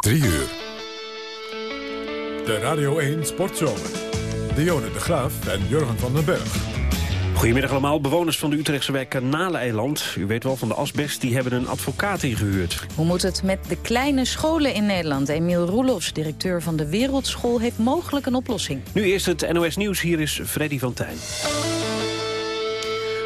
3 uur. De Radio 1 Sportzomer. Dionne de Graaf en Jurgen van den Berg. Goedemiddag allemaal. Bewoners van de Utrechtse wijk Kanaleiland, u weet wel van de asbest, die hebben een advocaat ingehuurd. Hoe moet het met de kleine scholen in Nederland? Emiel Roelofs, directeur van de Wereldschool, heeft mogelijk een oplossing. Nu eerst het NOS Nieuws, hier is Freddy van Tijn.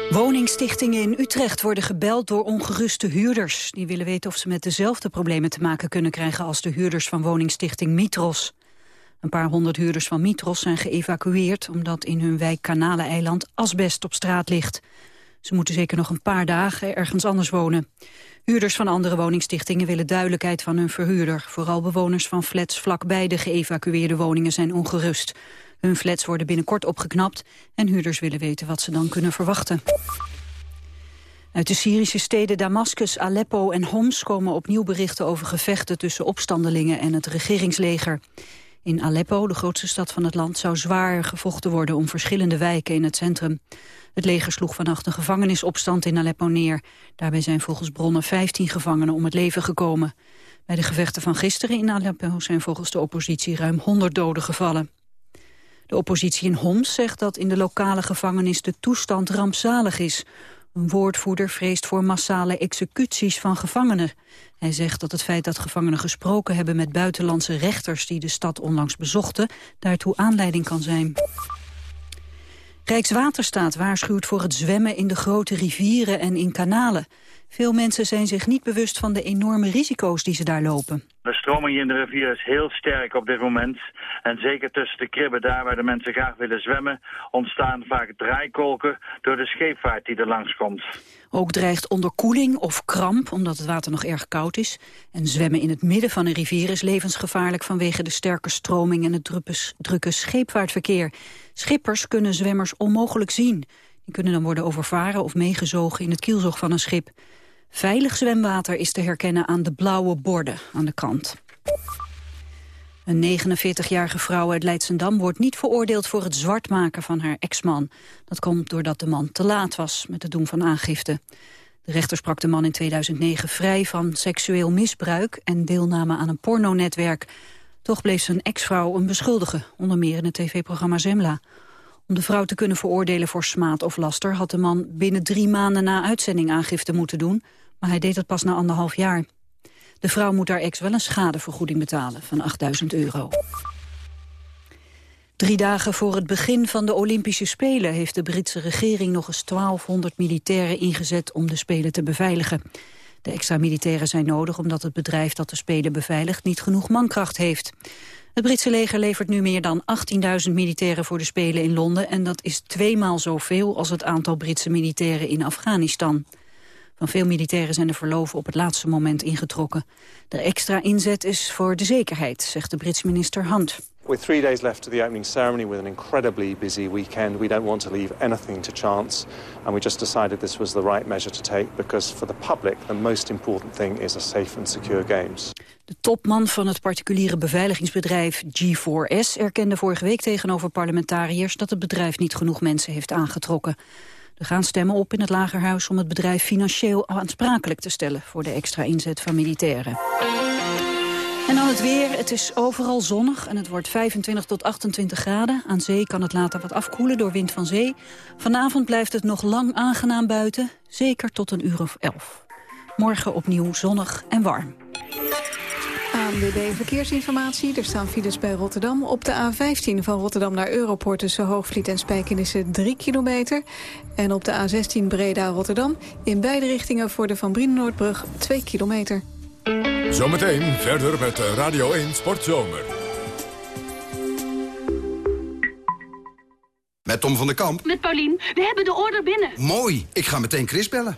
Woningstichtingen in Utrecht worden gebeld door ongeruste huurders. Die willen weten of ze met dezelfde problemen te maken kunnen krijgen... als de huurders van woningstichting Mitros. Een paar honderd huurders van Mitros zijn geëvacueerd... omdat in hun wijk Kanaleneiland asbest op straat ligt. Ze moeten zeker nog een paar dagen ergens anders wonen. Huurders van andere woningstichtingen willen duidelijkheid van hun verhuurder. Vooral bewoners van flats vlakbij de geëvacueerde woningen zijn ongerust. Hun flats worden binnenkort opgeknapt en huurders willen weten wat ze dan kunnen verwachten. Uit de Syrische steden Damascus, Aleppo en Homs komen opnieuw berichten over gevechten tussen opstandelingen en het regeringsleger. In Aleppo, de grootste stad van het land, zou zwaar gevochten worden om verschillende wijken in het centrum. Het leger sloeg vannacht een gevangenisopstand in Aleppo neer. Daarbij zijn volgens bronnen 15 gevangenen om het leven gekomen. Bij de gevechten van gisteren in Aleppo zijn volgens de oppositie ruim 100 doden gevallen. De oppositie in Homs zegt dat in de lokale gevangenis de toestand rampzalig is. Een woordvoerder vreest voor massale executies van gevangenen. Hij zegt dat het feit dat gevangenen gesproken hebben met buitenlandse rechters die de stad onlangs bezochten, daartoe aanleiding kan zijn. Rijkswaterstaat waarschuwt voor het zwemmen in de grote rivieren en in kanalen. Veel mensen zijn zich niet bewust van de enorme risico's die ze daar lopen. De stroming in de rivier is heel sterk op dit moment. En zeker tussen de kribben, daar waar de mensen graag willen zwemmen... ontstaan vaak draaikolken door de scheepvaart die er langskomt. Ook dreigt onderkoeling of kramp, omdat het water nog erg koud is. En zwemmen in het midden van een rivier is levensgevaarlijk... vanwege de sterke stroming en het drukke scheepvaartverkeer. Schippers kunnen zwemmers onmogelijk zien. Die kunnen dan worden overvaren of meegezogen in het kielzog van een schip. Veilig zwemwater is te herkennen aan de blauwe borden aan de kant. Een 49-jarige vrouw uit Leidsendam wordt niet veroordeeld voor het zwartmaken van haar ex-man. Dat komt doordat de man te laat was met het doen van aangifte. De rechter sprak de man in 2009 vrij van seksueel misbruik en deelname aan een pornonetwerk. Toch bleef zijn ex-vrouw een beschuldige, onder meer in het tv-programma Zemla. Om de vrouw te kunnen veroordelen voor smaad of laster... had de man binnen drie maanden na uitzending aangifte moeten doen... maar hij deed dat pas na anderhalf jaar. De vrouw moet haar ex wel een schadevergoeding betalen van 8000 euro. Drie dagen voor het begin van de Olympische Spelen... heeft de Britse regering nog eens 1200 militairen ingezet om de Spelen te beveiligen. De extra militairen zijn nodig omdat het bedrijf dat de Spelen beveiligt... niet genoeg mankracht heeft. Het Britse leger levert nu meer dan 18.000 militairen voor de Spelen in Londen... en dat is tweemaal zoveel als het aantal Britse militairen in Afghanistan. Van veel militairen zijn de verloven op het laatste moment ingetrokken. De extra inzet is voor de zekerheid, zegt de Britse minister Hunt. With three days left to the opening ceremony with an incredibly busy weekend, we don't want to leave anything to chance. And we just decided this was the right measure to take because for the public the most important thing is a safe and secure games. De topman van het particuliere beveiligingsbedrijf G4S erkende vorige week tegenover parlementariërs dat het bedrijf niet genoeg mensen heeft aangetrokken. Er gaan stemmen op in het Lagerhuis om het bedrijf financieel aansprakelijk te stellen voor de extra inzet van militairen. En dan het weer. Het is overal zonnig en het wordt 25 tot 28 graden. Aan zee kan het later wat afkoelen door wind van zee. Vanavond blijft het nog lang aangenaam buiten, zeker tot een uur of 11. Morgen opnieuw zonnig en warm. ANWB Verkeersinformatie. Er staan files bij Rotterdam. Op de A15 van Rotterdam naar Europort tussen Hoogvliet en Spijkenissen 3 kilometer. En op de A16 Breda-Rotterdam in beide richtingen voor de Van Brienenoordbrug 2 kilometer. Zometeen verder met Radio 1 Sportzomer. Met Tom van der Kamp. Met Paulien. We hebben de order binnen. Mooi. Ik ga meteen Chris bellen.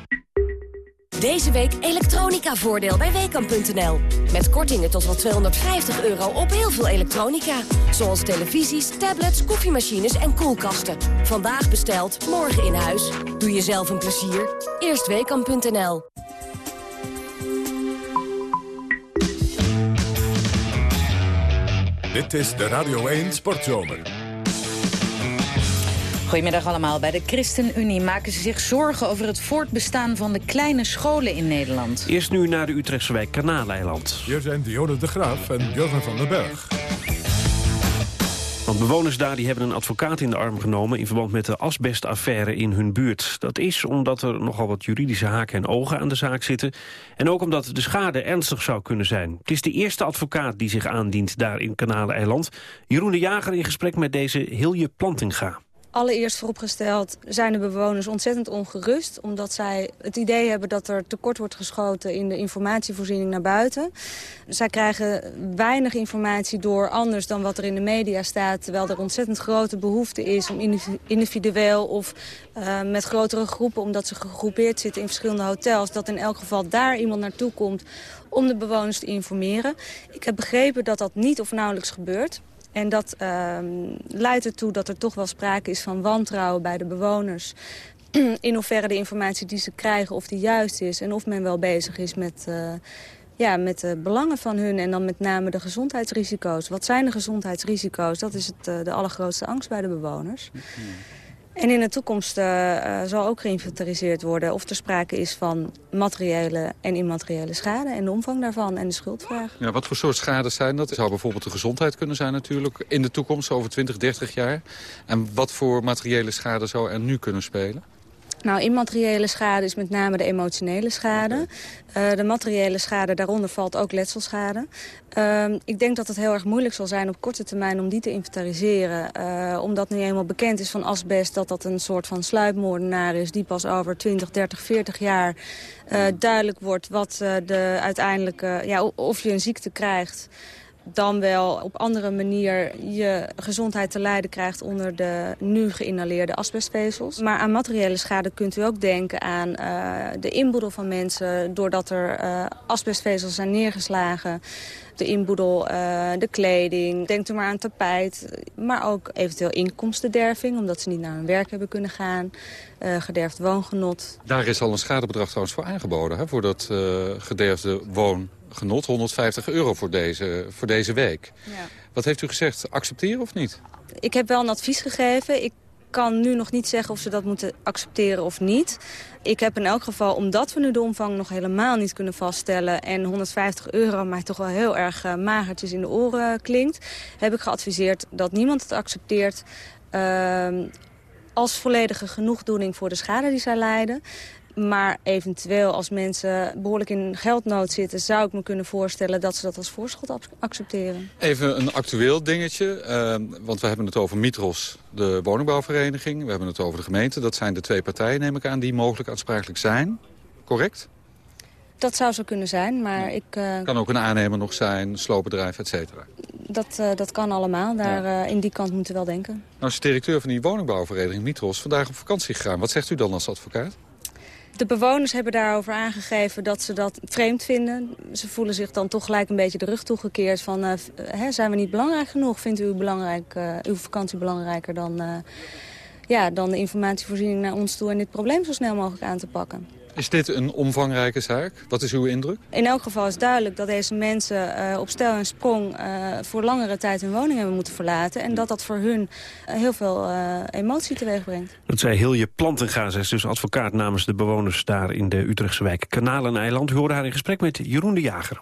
Deze week elektronica-voordeel bij Weekamp.nl. Met kortingen tot wel 250 euro op heel veel elektronica. Zoals televisies, tablets, koffiemachines en koelkasten. Vandaag besteld, morgen in huis. Doe jezelf een plezier. Eerstweekam.nl Dit is de Radio 1 Sportzomer. Goedemiddag allemaal. Bij de ChristenUnie maken ze zich zorgen over het voortbestaan van de kleine scholen in Nederland. Eerst nu naar de Utrechtse wijk Kanaleiland. Hier zijn Dionne de Graaf en Jurgen van den Berg. Want bewoners daar die hebben een advocaat in de arm genomen... in verband met de asbestaffaire in hun buurt. Dat is omdat er nogal wat juridische haken en ogen aan de zaak zitten... en ook omdat de schade ernstig zou kunnen zijn. Het is de eerste advocaat die zich aandient daar in Kanaleiland. Jeroen de Jager in gesprek met deze Hilje Plantinga. Allereerst vooropgesteld zijn de bewoners ontzettend ongerust... omdat zij het idee hebben dat er tekort wordt geschoten in de informatievoorziening naar buiten. Zij krijgen weinig informatie door anders dan wat er in de media staat... terwijl er ontzettend grote behoefte is om individueel of uh, met grotere groepen... omdat ze gegroepeerd zitten in verschillende hotels... dat in elk geval daar iemand naartoe komt om de bewoners te informeren. Ik heb begrepen dat dat niet of nauwelijks gebeurt... En dat uh, leidt ertoe dat er toch wel sprake is van wantrouwen bij de bewoners. In hoeverre de informatie die ze krijgen of die juist is. En of men wel bezig is met, uh, ja, met de belangen van hun. En dan met name de gezondheidsrisico's. Wat zijn de gezondheidsrisico's? Dat is het, uh, de allergrootste angst bij de bewoners. En in de toekomst uh, zal ook geïnventariseerd worden of er sprake is van materiële en immateriële schade en de omvang daarvan en de schuldvraag. Ja, wat voor soort schade zijn dat? Het zou bijvoorbeeld de gezondheid kunnen zijn natuurlijk in de toekomst over 20, 30 jaar. En wat voor materiële schade zou er nu kunnen spelen? Nou, immateriële schade is met name de emotionele schade. Uh, de materiële schade, daaronder valt ook letselschade. Uh, ik denk dat het heel erg moeilijk zal zijn op korte termijn om die te inventariseren. Uh, omdat nu eenmaal bekend is van asbest dat dat een soort van sluipmoordenaar is... die pas over 20, 30, 40 jaar uh, duidelijk wordt wat de uiteindelijke... ja, of je een ziekte krijgt dan wel op andere manier je gezondheid te lijden krijgt onder de nu geïnhaleerde asbestvezels. Maar aan materiële schade kunt u ook denken aan uh, de inboedel van mensen doordat er uh, asbestvezels zijn neergeslagen. De inboedel, uh, de kleding, denkt u maar aan tapijt. Maar ook eventueel inkomstenderving, omdat ze niet naar hun werk hebben kunnen gaan. gederfd woongenot. Daar is al een schadebedrag trouwens voor aangeboden, hè, voor dat gederfde woon genot, 150 euro voor deze, voor deze week. Ja. Wat heeft u gezegd, accepteren of niet? Ik heb wel een advies gegeven. Ik kan nu nog niet zeggen of ze dat moeten accepteren of niet. Ik heb in elk geval, omdat we nu de omvang nog helemaal niet kunnen vaststellen... en 150 euro mij toch wel heel erg uh, magertjes in de oren klinkt... heb ik geadviseerd dat niemand het accepteert... Uh, als volledige genoegdoening voor de schade die zij lijden. Maar eventueel als mensen behoorlijk in geldnood zitten... zou ik me kunnen voorstellen dat ze dat als voorschot accepteren. Even een actueel dingetje. Uh, want we hebben het over Mitros, de woningbouwvereniging. We hebben het over de gemeente. Dat zijn de twee partijen, neem ik aan, die mogelijk aansprakelijk zijn. Correct? Dat zou zo kunnen zijn, maar ik... Uh... Kan ook een aannemer nog zijn, sloopbedrijf, et cetera. Dat, uh, dat kan allemaal. Daar, ja. uh, in die kant moeten we wel denken. Nou is de directeur van die woningbouwvereniging Mitros vandaag op vakantie gegaan. Wat zegt u dan als advocaat? De bewoners hebben daarover aangegeven dat ze dat vreemd vinden. Ze voelen zich dan toch gelijk een beetje de rug toegekeerd van... Uh, hè, zijn we niet belangrijk genoeg? Vindt u belangrijk, uh, uw vakantie belangrijker dan, uh, ja, dan de informatievoorziening naar ons toe... en dit probleem zo snel mogelijk aan te pakken? Is dit een omvangrijke zaak? Wat is uw indruk? In elk geval is duidelijk dat deze mensen uh, op stel en sprong... Uh, voor langere tijd hun woning hebben moeten verlaten. En dat dat voor hun uh, heel veel emotie teweeg brengt. Dat zei Hilje Plantenga, zij is dus advocaat namens de bewoners... daar in de Utrechtse wijk Kanaleneiland. U hoorde haar in gesprek met Jeroen de Jager.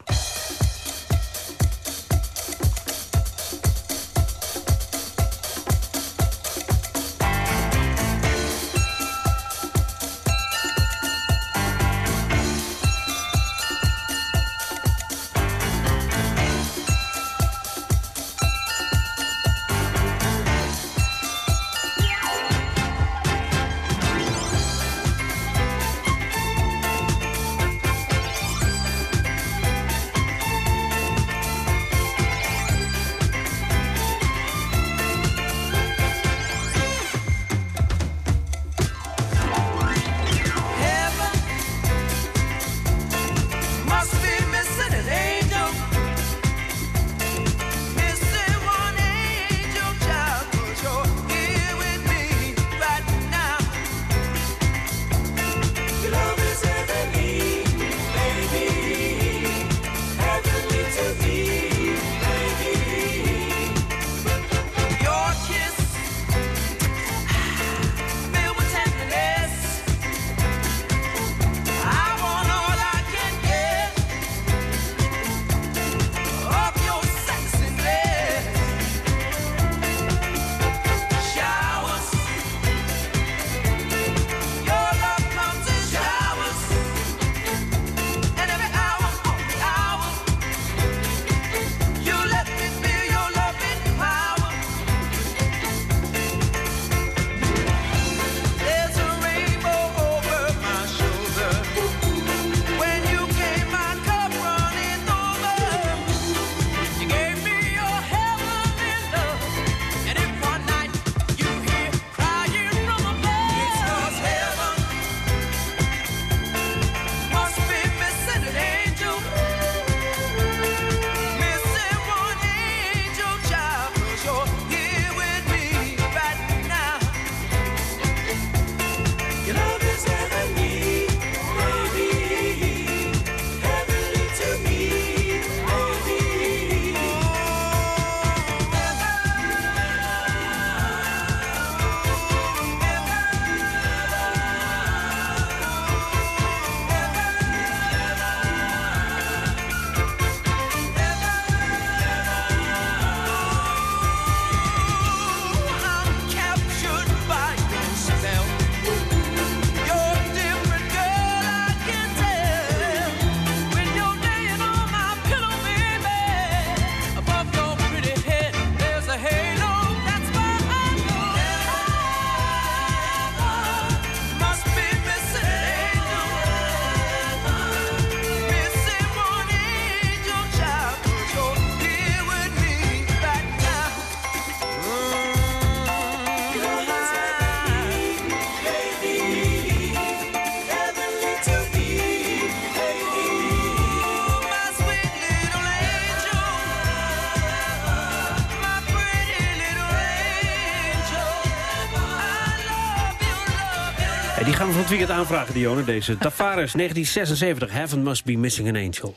Het weekend aanvragen, Dionne. Deze Tavares, 1976, Heaven Must Be Missing an Angel.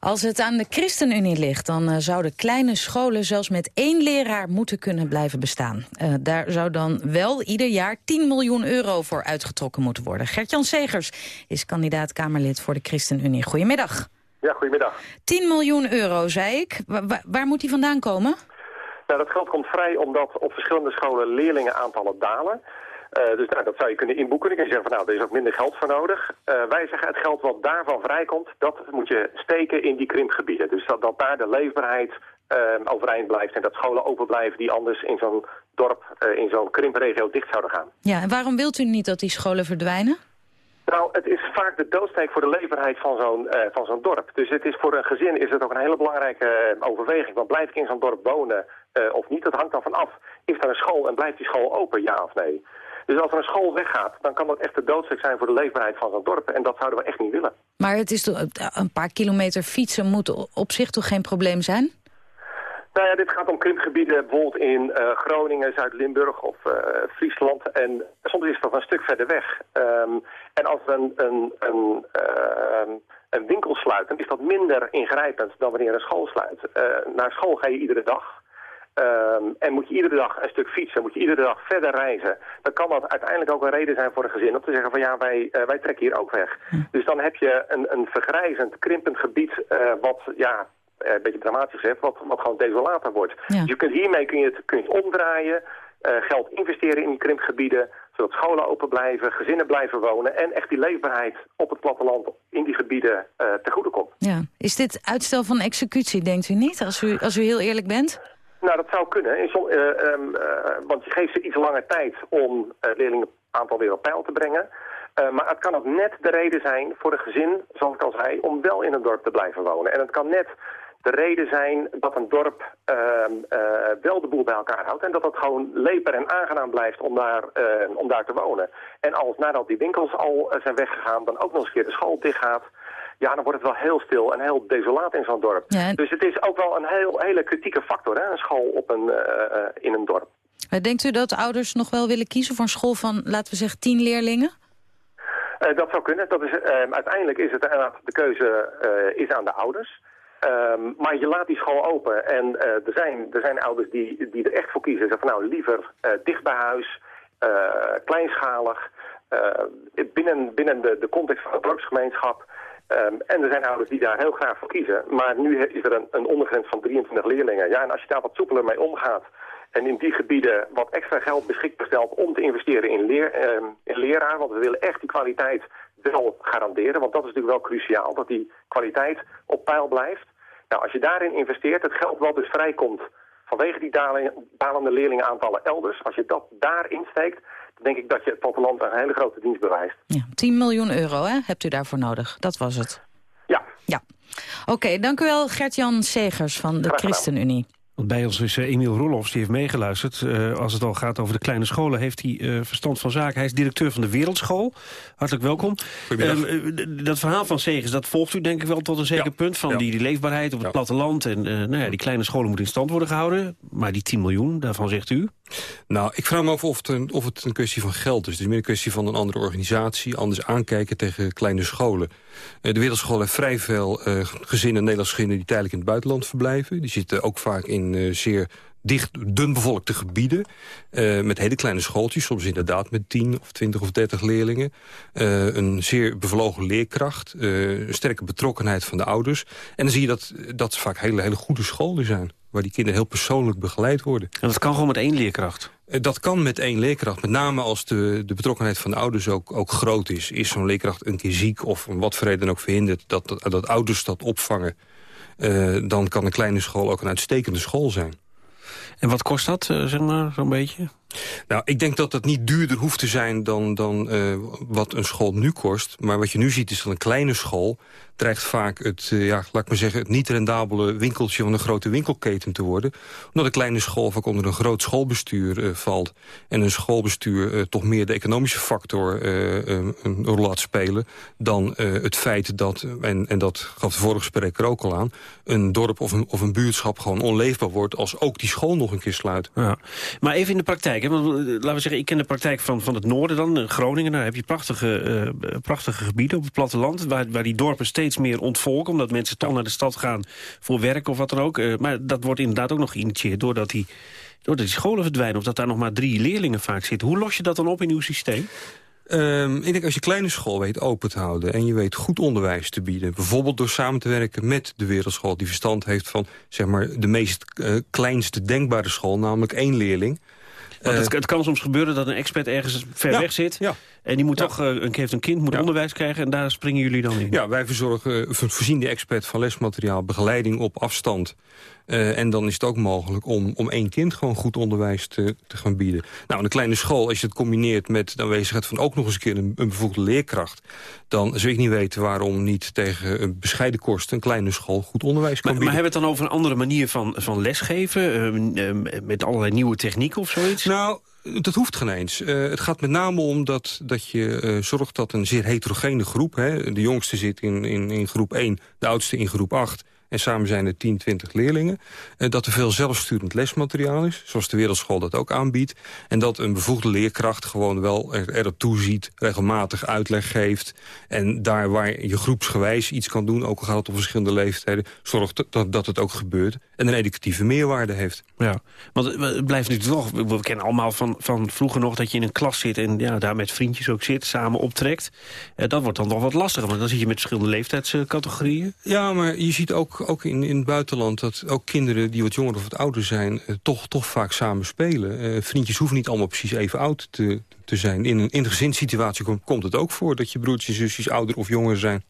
Als het aan de ChristenUnie ligt, dan uh, zouden kleine scholen zelfs met één leraar moeten kunnen blijven bestaan. Uh, daar zou dan wel ieder jaar 10 miljoen euro voor uitgetrokken moeten worden. Gert-Jan Segers is kandidaat Kamerlid voor de ChristenUnie. Goedemiddag. Ja, goedemiddag. 10 miljoen euro, zei ik. Waar, waar moet die vandaan komen? Nou, dat geld komt vrij omdat op verschillende scholen leerlingenaantallen dalen. Uh, dus nou, dat zou je kunnen inboeken. Dan kun je zeggen van nou, er is ook minder geld voor nodig. Uh, wij zeggen het geld wat daarvan vrijkomt, dat moet je steken in die krimpgebieden. Dus dat, dat daar de leefbaarheid uh, overeind blijft en dat scholen open blijven die anders in zo'n dorp, in zo'n krimpregio dicht zouden gaan. Ja, en waarom wilt u niet dat die scholen verdwijnen? Nou, het is vaak de doodsteek voor de leefbaarheid van zo'n uh, van zo'n dorp. Dus het is voor een gezin is het ook een hele belangrijke uh, overweging. Want blijf ik in zo'n dorp wonen uh, of niet? Dat hangt dan van af. Is er een school en blijft die school open, ja of nee? Dus als er een school weggaat, dan kan dat echt de doodsteek zijn voor de leefbaarheid van zo'n dorp. En dat zouden we echt niet willen. Maar het is toch, een paar kilometer fietsen moet op zich toch geen probleem zijn? Nou ja, dit gaat om krimpgebieden bijvoorbeeld in uh, Groningen, Zuid-Limburg of uh, Friesland. En soms is dat een stuk verder weg. Um, en als we een, een, een, uh, een winkel sluit, dan is dat minder ingrijpend dan wanneer een school sluit. naar school ga je iedere dag. Um, en moet je iedere dag een stuk fietsen, moet je iedere dag verder reizen. Dan kan dat uiteindelijk ook een reden zijn voor een gezin om te zeggen van ja, wij, wij trekken hier ook weg. Hm. Dus dan heb je een, een vergrijzend, krimpend gebied wat ja, een beetje dramatisch gezegd, wat, wat gewoon desolater wordt. Ja. Dus je kunt, hiermee kun je het, kun je het omdraaien, uh, geld investeren in die krimpgebieden, zodat scholen open blijven, gezinnen blijven wonen en echt die leefbaarheid op het platteland in die gebieden uh, ten goede komt. Ja. Is dit uitstel van executie, denkt u niet, als u, als u heel eerlijk bent? Nou, dat zou kunnen, som, uh, um, want je geeft ze iets langer tijd om het leerlingenaantal weer op peil te brengen. Maar het kan ook net de reden zijn voor een gezin, zoals ik al zei, om wel in een dorp te blijven wonen. En het kan net de reden zijn dat een dorp uh, wel de boel bij elkaar houdt... en dat het gewoon leper en aangenaam blijft om daar, om daar te wonen. En als nadat die winkels al zijn weggegaan, dan ook nog eens een keer de school dichtgaat... ja, dan wordt het wel heel stil en heel desolaat in zo'n dorp. Ja. Dus het is ook wel een heel, hele kritieke factor, hè, een school op een, in een dorp. Denkt u dat ouders nog wel willen kiezen voor een school van, laten we zeggen, tien leerlingen? Uh, dat zou kunnen. Dat is, uh, uiteindelijk is het de keuze uh, is aan de ouders. Um, maar je laat die school open en uh, er, zijn, er zijn ouders die, die er echt voor kiezen. Zeggen van nou liever uh, dicht bij huis, uh, kleinschalig, binnen, binnen de, de context van de dorpsgemeenschap. Um, en er zijn ouders die daar heel graag voor kiezen. Maar nu is er een, een ondergrens van 23 leerlingen. Ja, en als je daar wat soepeler mee omgaat en in die gebieden wat extra geld beschikbaar stelt om te investeren in, leer, um, in leraar, want we willen echt die kwaliteit wel garanderen. Want dat is natuurlijk wel cruciaal, dat die kwaliteit op peil blijft. Nou, als je daarin investeert, het geld wat dus vrijkomt vanwege die dalende leerlingenaantallen elders, als je dat daarin steekt, denk ik dat je het platteland een hele grote dienst bewijst. Ja, 10 miljoen euro hè, hebt u daarvoor nodig. Dat was het. Ja. ja. Oké, okay, dank u wel Gert-Jan Segers van de ChristenUnie. Want bij ons is uh, Emiel Roelofs, die heeft meegeluisterd. Uh, als het al gaat over de kleine scholen, heeft hij uh, verstand van zaken. Hij is directeur van de Wereldschool. Hartelijk welkom. Um, dat verhaal van Segers, dat volgt u denk ik wel tot een zeker ja. punt... van ja. die, die, leefbaarheid op het ja. platteland. En nou ja, die kleine scholen moeten in stand worden gehouden. Maar die 10 miljoen, daarvan zegt u? Nou, ik vraag me af of het, een, of het een kwestie van geld is. Het is meer een kwestie van een andere organisatie. Anders aankijken tegen kleine scholen. de Wereldschool heeft vrij veel gezinnen, Nederlandse gezinnen... die tijdelijk in het buitenland verblijven. Die zitten ook vaak in uh, zeer dicht, dun bevolkte gebieden. Uh, met hele kleine schooltjes, soms inderdaad met 10 of 20 of 30 leerlingen. Uh, een zeer bevlogen leerkracht. Uh, een sterke betrokkenheid van de ouders. En dan zie je dat dat vaak hele, hele goede scholen zijn. Waar die kinderen heel persoonlijk begeleid worden. En dat kan gewoon met één leerkracht? Dat kan met één leerkracht. Met name als de, de betrokkenheid van de ouders ook, ook groot is. Is zo'n leerkracht een keer ziek of om wat voor reden ook verhinderd... dat, dat, dat ouders dat opvangen dan kan een kleine school ook een uitstekende school zijn. En wat kost dat, uh, zeg maar, zo'n beetje? Nou, ik denk dat het niet duurder hoeft te zijn dan, dan uh, wat een school nu kost. Maar wat je nu ziet is dat een kleine school dreigt vaak het, uh, ja, laat ik maar zeggen, het niet rendabele winkeltje van een grote winkelketen te worden. Omdat een kleine school vaak onder een groot schoolbestuur uh, valt. En een schoolbestuur toch meer de economische factor een rol laat spelen. Dan het feit dat, en, en dat gaf de vorige spreker ook al aan, een dorp of een, of een buurtschap gewoon onleefbaar wordt als ook die school nog een keer sluit. Ja. Maar even in de praktijk praktijk? Eh, laten we zeggen, ik ken de praktijk van, van het noorden dan, eh, Groningen. Daar heb je prachtige, eh, prachtige gebieden op het platteland... Waar, waar die dorpen steeds meer ontvolken... omdat mensen toch naar de stad gaan voor werk of wat dan ook. Maar dat wordt inderdaad ook nog geïnitieerd doordat die, doordat die scholen verdwijnen... of dat daar nog maar drie leerlingen vaak zitten. Hoe los je dat dan op in uw systeem? Ehm, ik denk als je kleine school weet open te houden... en je weet goed onderwijs te bieden... bijvoorbeeld door samen te werken met de wereldschool... die verstand heeft van zeg maar, de meest kleinste denkbare school... namelijk één leerling... Want het, Eh, het kan soms gebeuren dat een expert ergens ver Ja, weg zit... ja. en die moet toch, eh, een, heeft een kind, moet onderwijs krijgen... en daar springen jullie dan in. Ja, wij verzorgen, eh, voorzien de expert van lesmateriaal, begeleiding op afstand. Eh, en dan is het ook mogelijk om, om één kind gewoon goed onderwijs te, te gaan bieden. Nou, een kleine school, als je het combineert met de aanwezigheid van ook nog eens een keer een, een bevoegde leerkracht... dan zou ik niet weten waarom niet tegen een bescheiden kosten een kleine school goed onderwijs kan Maar, maar bieden. hebben we het dan over een andere manier van, van lesgeven? eh, eh, met allerlei nieuwe technieken of zoiets? Nou, dat hoeft geen eens. Eh, het gaat met name om dat, dat je eh, zorgt dat een zeer heterogene groep... Hè, de jongste zit in, in, in groep 1, de oudste in groep 8... en samen zijn er 10, 20 leerlingen. eh, dat er veel zelfsturend lesmateriaal is, zoals de wereldschool dat ook aanbiedt. En dat een bevoegde leerkracht gewoon wel er, erop toeziet... regelmatig uitleg geeft. En daar waar je groepsgewijs iets kan doen... ook al gaat het op verschillende leeftijden... zorgt dat, dat het ook gebeurt en een educatieve meerwaarde heeft. Ja, want het- het blijft nu toch... We kennen allemaal van, van vroeger nog dat je in een klas zit... en ja, daar met vriendjes ook zit, samen optrekt. Eh, dat wordt dan nog wat lastiger, want dan zit je met verschillende leeftijdscategorieën. Ja, maar je ziet ook, ook in, in het buitenland dat ook kinderen die wat jonger of wat ouder zijn... eh, toch, toch vaak samen spelen. Eh, vriendjes hoeven niet allemaal precies even oud te, te zijn. In een, in gezinssituatie komt, komt het ook voor dat je broertjes en zusjes ouder of jonger zijn.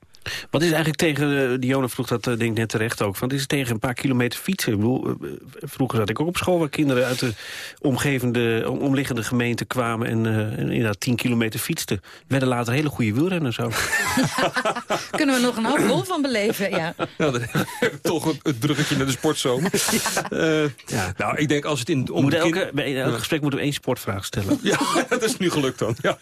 Wat is eigenlijk tegen, uh, Dionne vroeg dat uh, denk ik net terecht ook, van het is tegen een paar kilometer fietsen. Ik bedoel, uh, vroeger zat ik ook op school waar kinderen uit de omgevende, om, omliggende gemeente kwamen en, en inderdaad tien kilometer fietsten. Werden later hele goede wielrenners ook. Kunnen we nog een hoop rol van beleven, ja. Nou, dan toch het, het bruggetje naar de sportzomer. ja. ja. Nou, ik denk als het in... Om moet elke, bij elk gesprek moeten we één sportvraag stellen. Ja, dat is nu gelukt dan. Ja.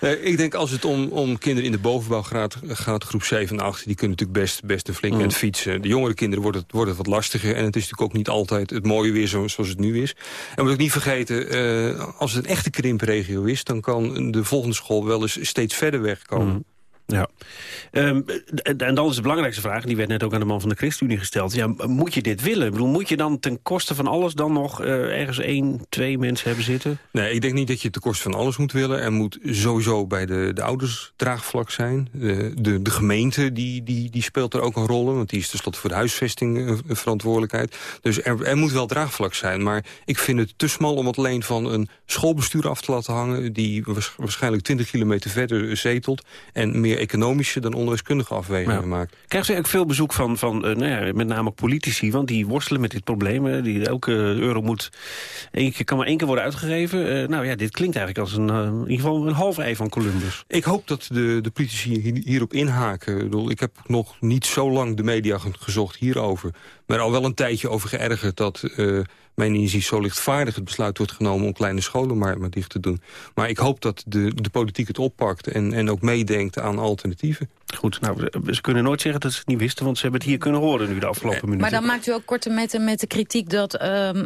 Ik denk als het om, om kinderen in de bovenbouw gaat, gaat, groep 7 en 8... die kunnen natuurlijk best, best een flink mm. fietsen. De jongere kinderen wordt het, wordt het wat lastiger... en het is natuurlijk ook niet altijd het mooie weer zo, zoals het nu is. En moet ik niet vergeten, uh, als het een echte krimpregio is... dan kan de volgende school wel eens steeds verder wegkomen. Mm. Ja. Um, en dan is de belangrijkste vraag, die werd net ook aan de man van de ChristenUnie gesteld. Ja, moet je dit willen? Ik bedoel, moet je dan ten koste van alles dan nog uh, ergens één, twee mensen hebben zitten? Nee, ik denk niet dat je ten koste van alles moet willen. Er moet sowieso bij de, de ouders draagvlak zijn. De, de, de gemeente die, die, die speelt er ook een rol in, want die is tenslotte voor de huisvesting een, een verantwoordelijkheid. Dus er, er moet wel draagvlak zijn. Maar ik vind het te smal om het alleen van een schoolbestuur af te laten hangen... die waarschijnlijk 20 kilometer verder zetelt en meer economische dan onderwijskundige afwegingen ja. maakt. Krijgt u eigenlijk veel bezoek van, van uh, nou ja, met name politici, want die worstelen met dit probleem. Uh, die, elke euro moet één keer, kan maar één keer worden uitgegeven. Uh, nou ja, dit klinkt eigenlijk als een, in ieder geval een half ei van Columbus. Ik hoop dat de, de politici hierop inhaken. Ik, bedoel, ik heb nog niet zo lang de media gezocht hierover. Maar al wel een tijdje over geërgerd dat mijn inziens zo lichtvaardig het besluit wordt genomen... om kleine scholen maar, maar dicht te doen. Maar ik hoop dat de, de politiek het oppakt en, en ook meedenkt aan alternatieven. Goed, nou, ze kunnen nooit zeggen dat ze het niet wisten... want ze hebben het hier kunnen horen nu de afgelopen minuten. Maar dan maakt u ook korte metten met de kritiek... dat uh, uh,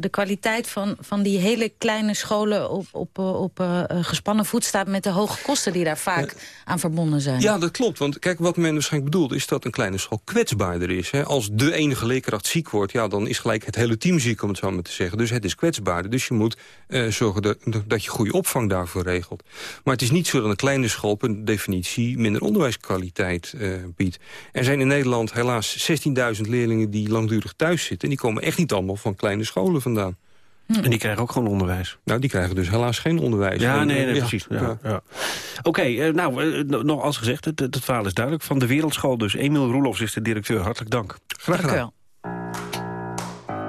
de kwaliteit van, van die hele kleine scholen op, op, op uh, gespannen voet staat... met de hoge kosten die daar vaak aan verbonden zijn. Ja, dat klopt. Want kijk, wat men waarschijnlijk bedoelt... is dat een kleine school kwetsbaarder is. Hè? Als de enige leerkracht ziek wordt... ja, dan is gelijk het hele team ziek, om het zo maar te zeggen. Dus het is kwetsbaarder. Dus je moet zorgen dat, dat je goede opvang daarvoor regelt. Maar het is niet zo dat een kleine school... per definitie minder onderwijs kwaliteit uh, biedt. Er zijn in Nederland helaas 16.000 leerlingen die langdurig thuis zitten. En die komen echt niet allemaal van kleine scholen vandaan. Hm. En die krijgen ook gewoon onderwijs? Nou, die krijgen dus helaas geen onderwijs. Ja, en, nee, nee ja, precies. Ja, ja. ja. Oké, okay, uh, nou, nog als gezegd, het, het verhaal is duidelijk. Van de Wereldschool dus. Emiel Roelofs is de directeur. Hartelijk dank. Graag gedaan.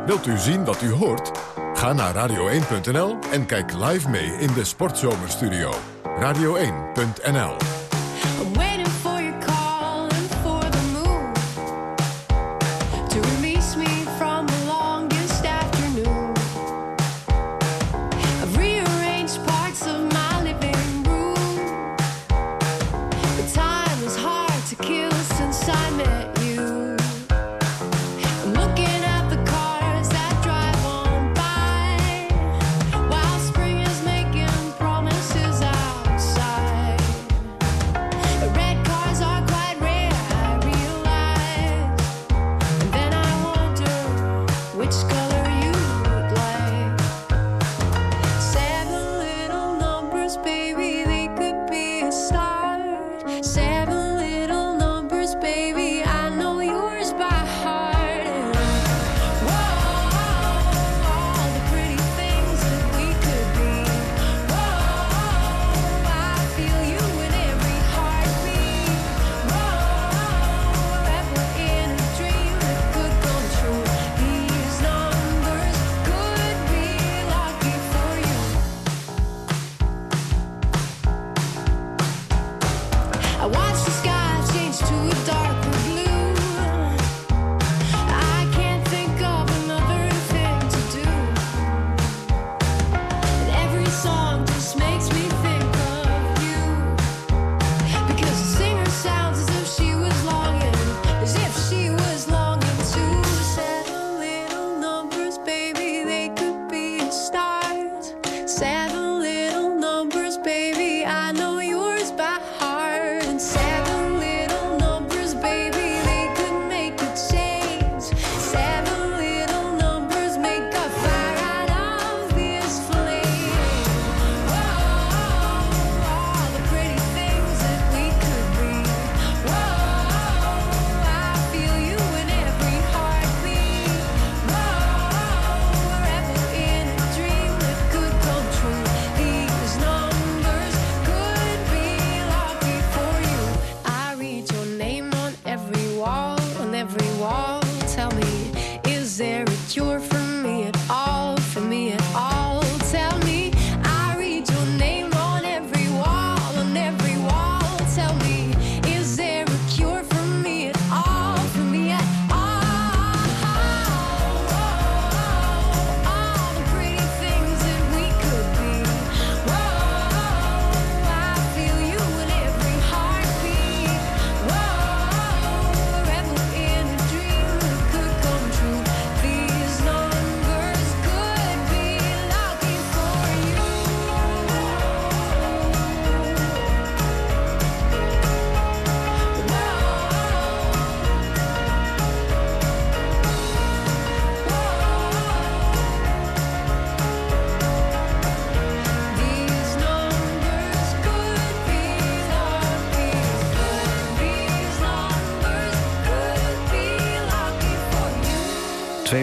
Wilt u zien wat u hoort? Ga naar radio1.nl en kijk live mee in de Sportzomerstudio. Radio1.nl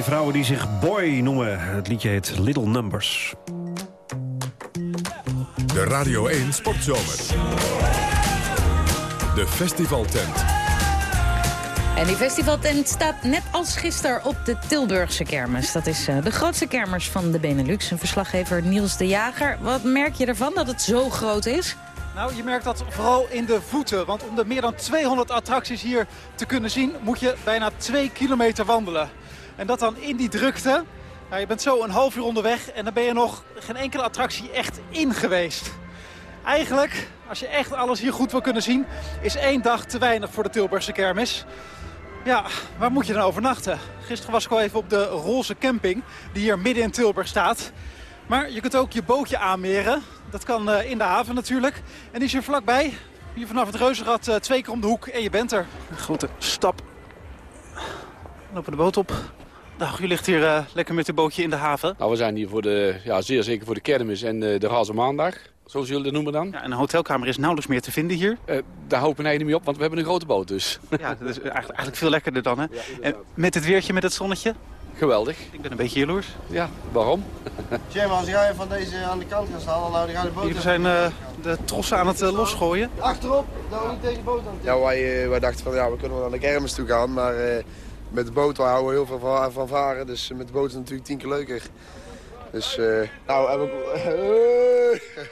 Twee vrouwen die zich Boy noemen. Het liedje heet Little Numbers. De Radio 1 Sportzomer. De festivaltent. En die festivaltent staat net als gisteren op de Tilburgse kermis. Dat is uh, de grootste kermis van de Benelux. Een verslaggever Niels de Jager. Wat merk je ervan dat het zo groot is? Nou, je merkt dat vooral in de voeten. Want om de meer dan 200 attracties hier te kunnen zien... moet je bijna 2 kilometer wandelen. En dat dan in die drukte. Nou, je bent zo een half uur onderweg en dan ben je nog geen enkele attractie echt in geweest. Eigenlijk, als je echt alles hier goed wil kunnen zien... is één dag te weinig voor de Tilburgse kermis. Ja, waar moet je dan overnachten? Gisteren was ik al even op de Roze Camping, die hier midden in Tilburg staat. Maar je kunt ook je bootje aanmeren. Dat kan uh, in de haven natuurlijk. En die is hier vlakbij. Hier vanaf het Reuzenrad uh, twee keer om de hoek en je bent er. Een grote stap. Lopen de boot op. Dag, u ligt hier uh, lekker met uw bootje in de haven. Nou, we zijn hier voor de, ja, zeer zeker voor de kermis en de Raze Maandag. Zoals jullie dat noemen dan. Ja, en een hotelkamer is nauwelijks meer te vinden hier. Uh, daar hopen wij niet mee op, want we hebben een grote boot dus. Ja, dat is eigenlijk, eigenlijk veel lekkerder dan, hè? Ja, en met het weertje, met het zonnetje? Geweldig. Ik ben een beetje jaloers. Ja, waarom? Jim, als jij van deze aan de kant gaat staan, dan hou je de boot... Jullie zijn uh, de trossen aan het uh, losgooien. Achterop, nou niet tegen de boot aan Ja, wij, wij dachten van, ja, we kunnen wel naar de kermis toe gaan, maar met de boot houden we heel veel van, van varen. Dus met de boot is het natuurlijk tien keer leuker. Dus, uh, nou, heb ik...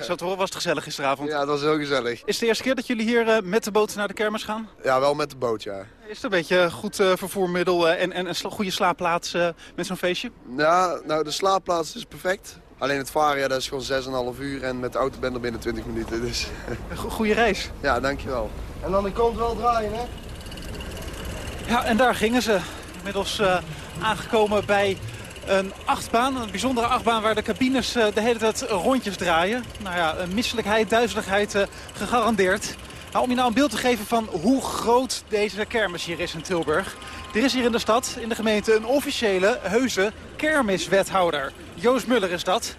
Zo was het gezellig gisteravond? Ja, dat was heel gezellig. Is het de eerste keer dat jullie hier uh, met de boot naar de kermis gaan? Ja, wel met de boot, ja. Is het een beetje een goed uh, vervoermiddel en, en een goede slaapplaats met zo'n feestje? Ja, nou, de slaapplaats is perfect. Alleen het varen, ja, dat is gewoon 6,5 uur en met de auto ben er binnen 20 minuten. Dus. Goeie reis. Ja, dankjewel. En dan de kont wel draaien, hè? Ja, en daar gingen ze. Inmiddels aangekomen bij een achtbaan, een bijzondere achtbaan waar de cabines uh, de hele tijd rondjes draaien. Nou ja, misselijkheid, duizeligheid uh, gegarandeerd. Nou, om je nou een beeld te geven van hoe groot deze kermis hier is in Tilburg. Er is hier in de stad, in de gemeente, een officiële, heuse kermiswethouder. Joost Muller is dat.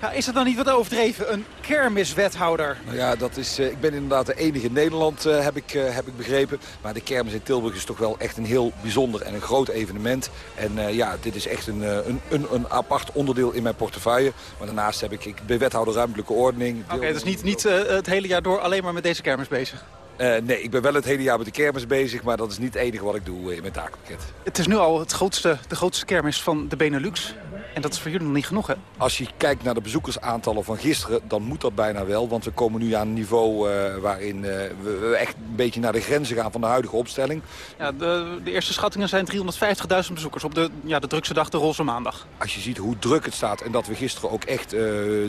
Ja, is dat dan niet wat overdreven, een kermiswethouder? Nou ja, dat is, uh, ik ben inderdaad de enige in Nederland, uh, heb, ik, uh, heb ik begrepen. Maar de kermis in Tilburg is toch wel echt een heel bijzonder en een groot evenement. En ja, dit is echt een, een, een, een, apart onderdeel in mijn portefeuille. Maar daarnaast heb ik, ik ben wethouder ruimtelijke ordening. Oké, okay, dus niet, niet het hele jaar door alleen maar met deze kermis bezig? Uh, nee, ik ben wel het hele jaar met de kermis bezig, maar dat is niet het enige wat ik doe in mijn taakpakket. Het is nu al het grootste, de grootste kermis van de Benelux. En dat is voor jullie nog niet genoeg, hè? Als je kijkt naar de bezoekersaantallen van gisteren, dan moet dat bijna wel. Want we komen nu aan een niveau uh, waarin uh, we echt een beetje naar de grenzen gaan van de huidige opstelling. Ja, de, de eerste schattingen zijn 350.000 bezoekers op de, ja, de drukste dag, de Roze Maandag. Als je ziet hoe druk het staat en dat we gisteren ook echt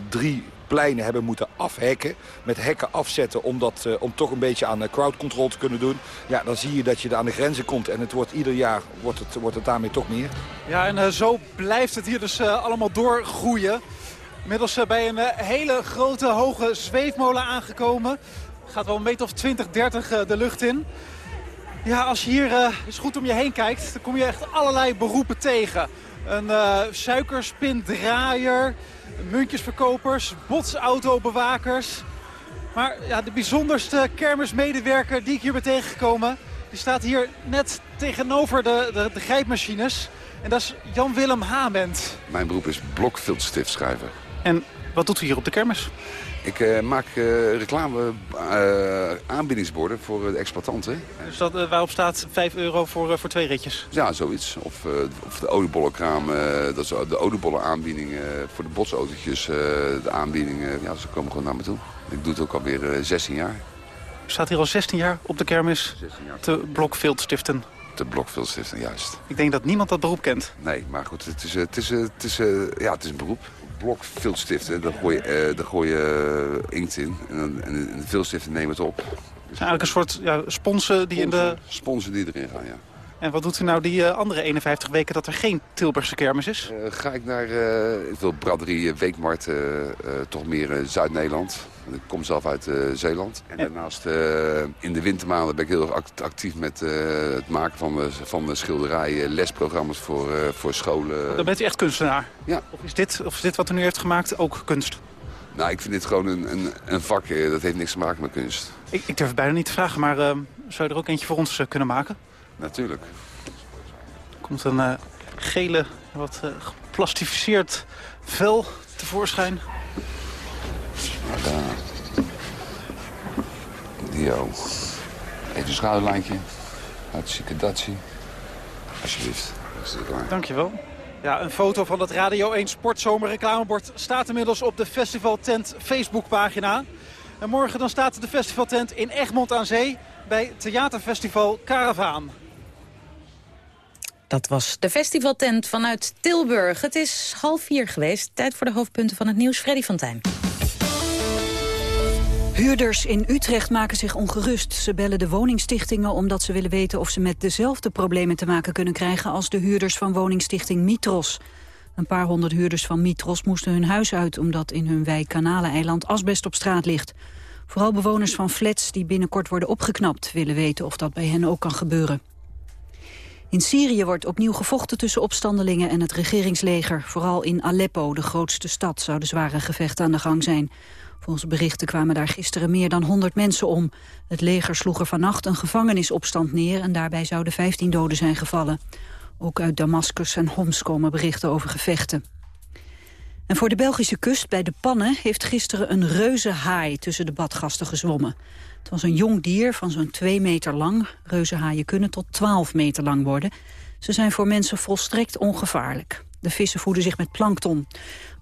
drie pleinen hebben moeten afhekken. Met hekken afzetten om, uh, om toch een beetje aan crowd control te kunnen doen. Ja, dan zie je dat je aan de grenzen komt. En het wordt ieder jaar wordt het, wordt het daarmee toch meer. Ja, en uh, zo blijft het hier dus allemaal doorgroeien. Inmiddels bij een hele grote hoge zweefmolen aangekomen. Gaat wel een meter of 20, 30 de lucht in. Ja, als je hier eens goed om je heen kijkt, dan kom je echt allerlei beroepen tegen. Een suikerspindraaier, muntjesverkopers, botsautobewaakers. Maar ja, de bijzonderste kermismedewerker die ik hier ben tegengekomen... die staat hier net tegenover de, de, de grijpmachines. En dat is Jan-Willem Hament. Mijn beroep is blokveldstiftschrijver. En wat doet u hier op de kermis? Ik uh, maak uh, reclame uh, aanbiedingsborden voor de exploitanten. Dus dat, waarop staat 5 euro voor, voor twee ritjes? Ja, zoiets. Of, of de oliebollenkraam, dat is de oliebollen aanbiedingen voor de botsautootjes, de aanbiedingen. Ja, ze komen gewoon naar me toe. Ik doe het ook alweer 16 jaar. U staat hier al 16 jaar op de kermis te Blokveld stiften. Te Blokveld stiften, juist. Ik denk dat niemand dat beroep kent. Nee, maar goed, het is, het is, het is, ja, het is een beroep blokviltstiften, daar gooi je, uh, daar gooi je uh, inkt in. En, dan, en de viltstiften nemen het op. Het zijn eigenlijk een soort ja, sponsen die in de... Sponsen die erin gaan, ja. En wat doet u nou die uh, andere 51 weken dat er geen Tilburgse kermis is? ga ik naar ik wil braderie Weekmarkt, toch meer Zuid-Nederland. Ik kom zelf uit uh, Zeeland. En daarnaast uh, in de wintermaanden ben ik heel erg actief met uh, het maken van, van de schilderijen, lesprogramma's voor, voor scholen. Dan bent u echt kunstenaar? Ja. Of is, dit, of is dit wat u nu heeft gemaakt ook kunst? Nou, ik vind dit gewoon een, een, een vak. Dat heeft niks te maken met kunst. Ik, ik durf het bijna niet te vragen, maar zou je er ook eentje voor ons kunnen maken? Natuurlijk. Er komt een gele, wat uh, geplastificeerd vel tevoorschijn. Daar. Dio. Even een schouderlijntje. Hartstikke datsie. Alsjeblieft. Dankjewel. Ja, een foto van het Radio 1 Sportzomer reclamebord staat inmiddels op de Festivaltent Facebookpagina. En morgen dan staat de festivaltent in Egmond aan Zee bij Theaterfestival Caravaan. Dat was de festivaltent vanuit Tilburg. Het is half vier geweest. Tijd voor de hoofdpunten van het nieuws. Freddy van Tijn. Huurders in Utrecht maken zich ongerust. Ze bellen de woningstichtingen omdat ze willen weten of ze met dezelfde problemen te maken kunnen krijgen als de huurders van woningstichting Mitros. Een paar honderd huurders van Mitros moesten hun huis uit omdat in hun wijk Kanaleneiland asbest op straat ligt. Vooral bewoners van flats die binnenkort worden opgeknapt willen weten of dat bij hen ook kan gebeuren. In Syrië wordt opnieuw gevochten tussen opstandelingen en het regeringsleger. Vooral in Aleppo, de grootste stad, zouden zware gevechten aan de gang zijn. Volgens berichten kwamen daar gisteren meer dan 100 mensen om. Het leger sloeg er vannacht een gevangenisopstand neer... en daarbij zouden 15 doden zijn gevallen. Ook uit Damascus en Homs komen berichten over gevechten. En voor de Belgische kust bij de Pannen heeft gisteren een reuze haai tussen de badgasten gezwommen. Het was een jong dier van zo'n 2 meter lang. Reuzenhaaien kunnen tot 12 meter lang worden. Ze zijn voor mensen volstrekt ongevaarlijk. De vissen voeden zich met plankton.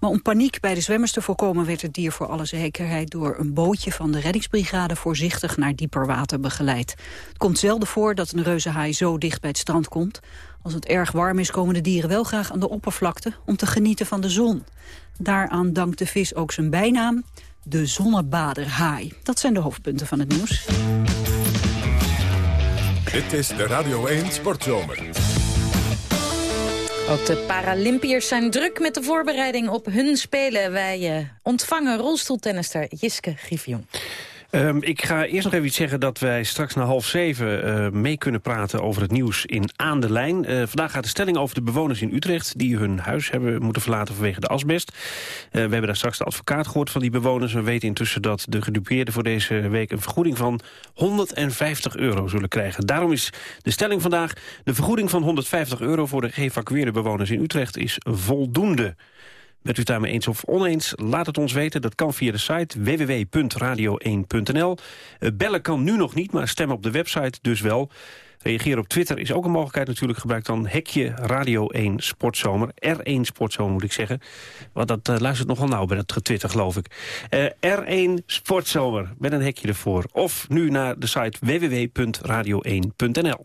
Maar om paniek bij de zwemmers te voorkomen... werd het dier voor alle zekerheid door een bootje van de reddingsbrigade... voorzichtig naar dieper water begeleid. Het komt zelden voor dat een reuzenhaai zo dicht bij het strand komt. Als het erg warm is komen de dieren wel graag aan de oppervlakte... om te genieten van de zon. Daaraan dankt de vis ook zijn bijnaam, de zonnebaderhaai. Dat zijn de hoofdpunten van het nieuws. Dit is de Radio 1 Sportzomer. Ook de Paralympiërs zijn druk met de voorbereiding op hun Spelen. Wij uh, ontvangen rolstoeltennister Jiske Griffioen. Um, ik ga eerst nog even iets zeggen dat wij straks na half zeven uh, mee kunnen praten over het nieuws in Aan de Lijn. Uh, vandaag gaat de stelling over de bewoners in Utrecht die hun huis hebben moeten verlaten vanwege de asbest. Uh, we hebben daar straks de advocaat gehoord van die bewoners. We weten intussen dat de gedupeerden voor deze week een vergoeding van 150 euro zullen krijgen. Daarom is de stelling vandaag, de vergoeding van 150 euro voor de geëvacueerde bewoners in Utrecht is voldoende. Bent u het daarmee eens of oneens? Laat het ons weten. Dat kan via de site www.radio1.nl. Eh, bellen kan nu nog niet, maar stemmen op de website dus wel. Reageren op Twitter is ook een mogelijkheid natuurlijk. Gebruik dan hekje Radio 1 Sportzomer. R1 Sportzomer moet ik zeggen. Want dat uh, luistert nogal nauw bij dat Twitter geloof ik. Uh, R1 Sportzomer met een hekje ervoor. Of nu naar de site www.radio1.nl.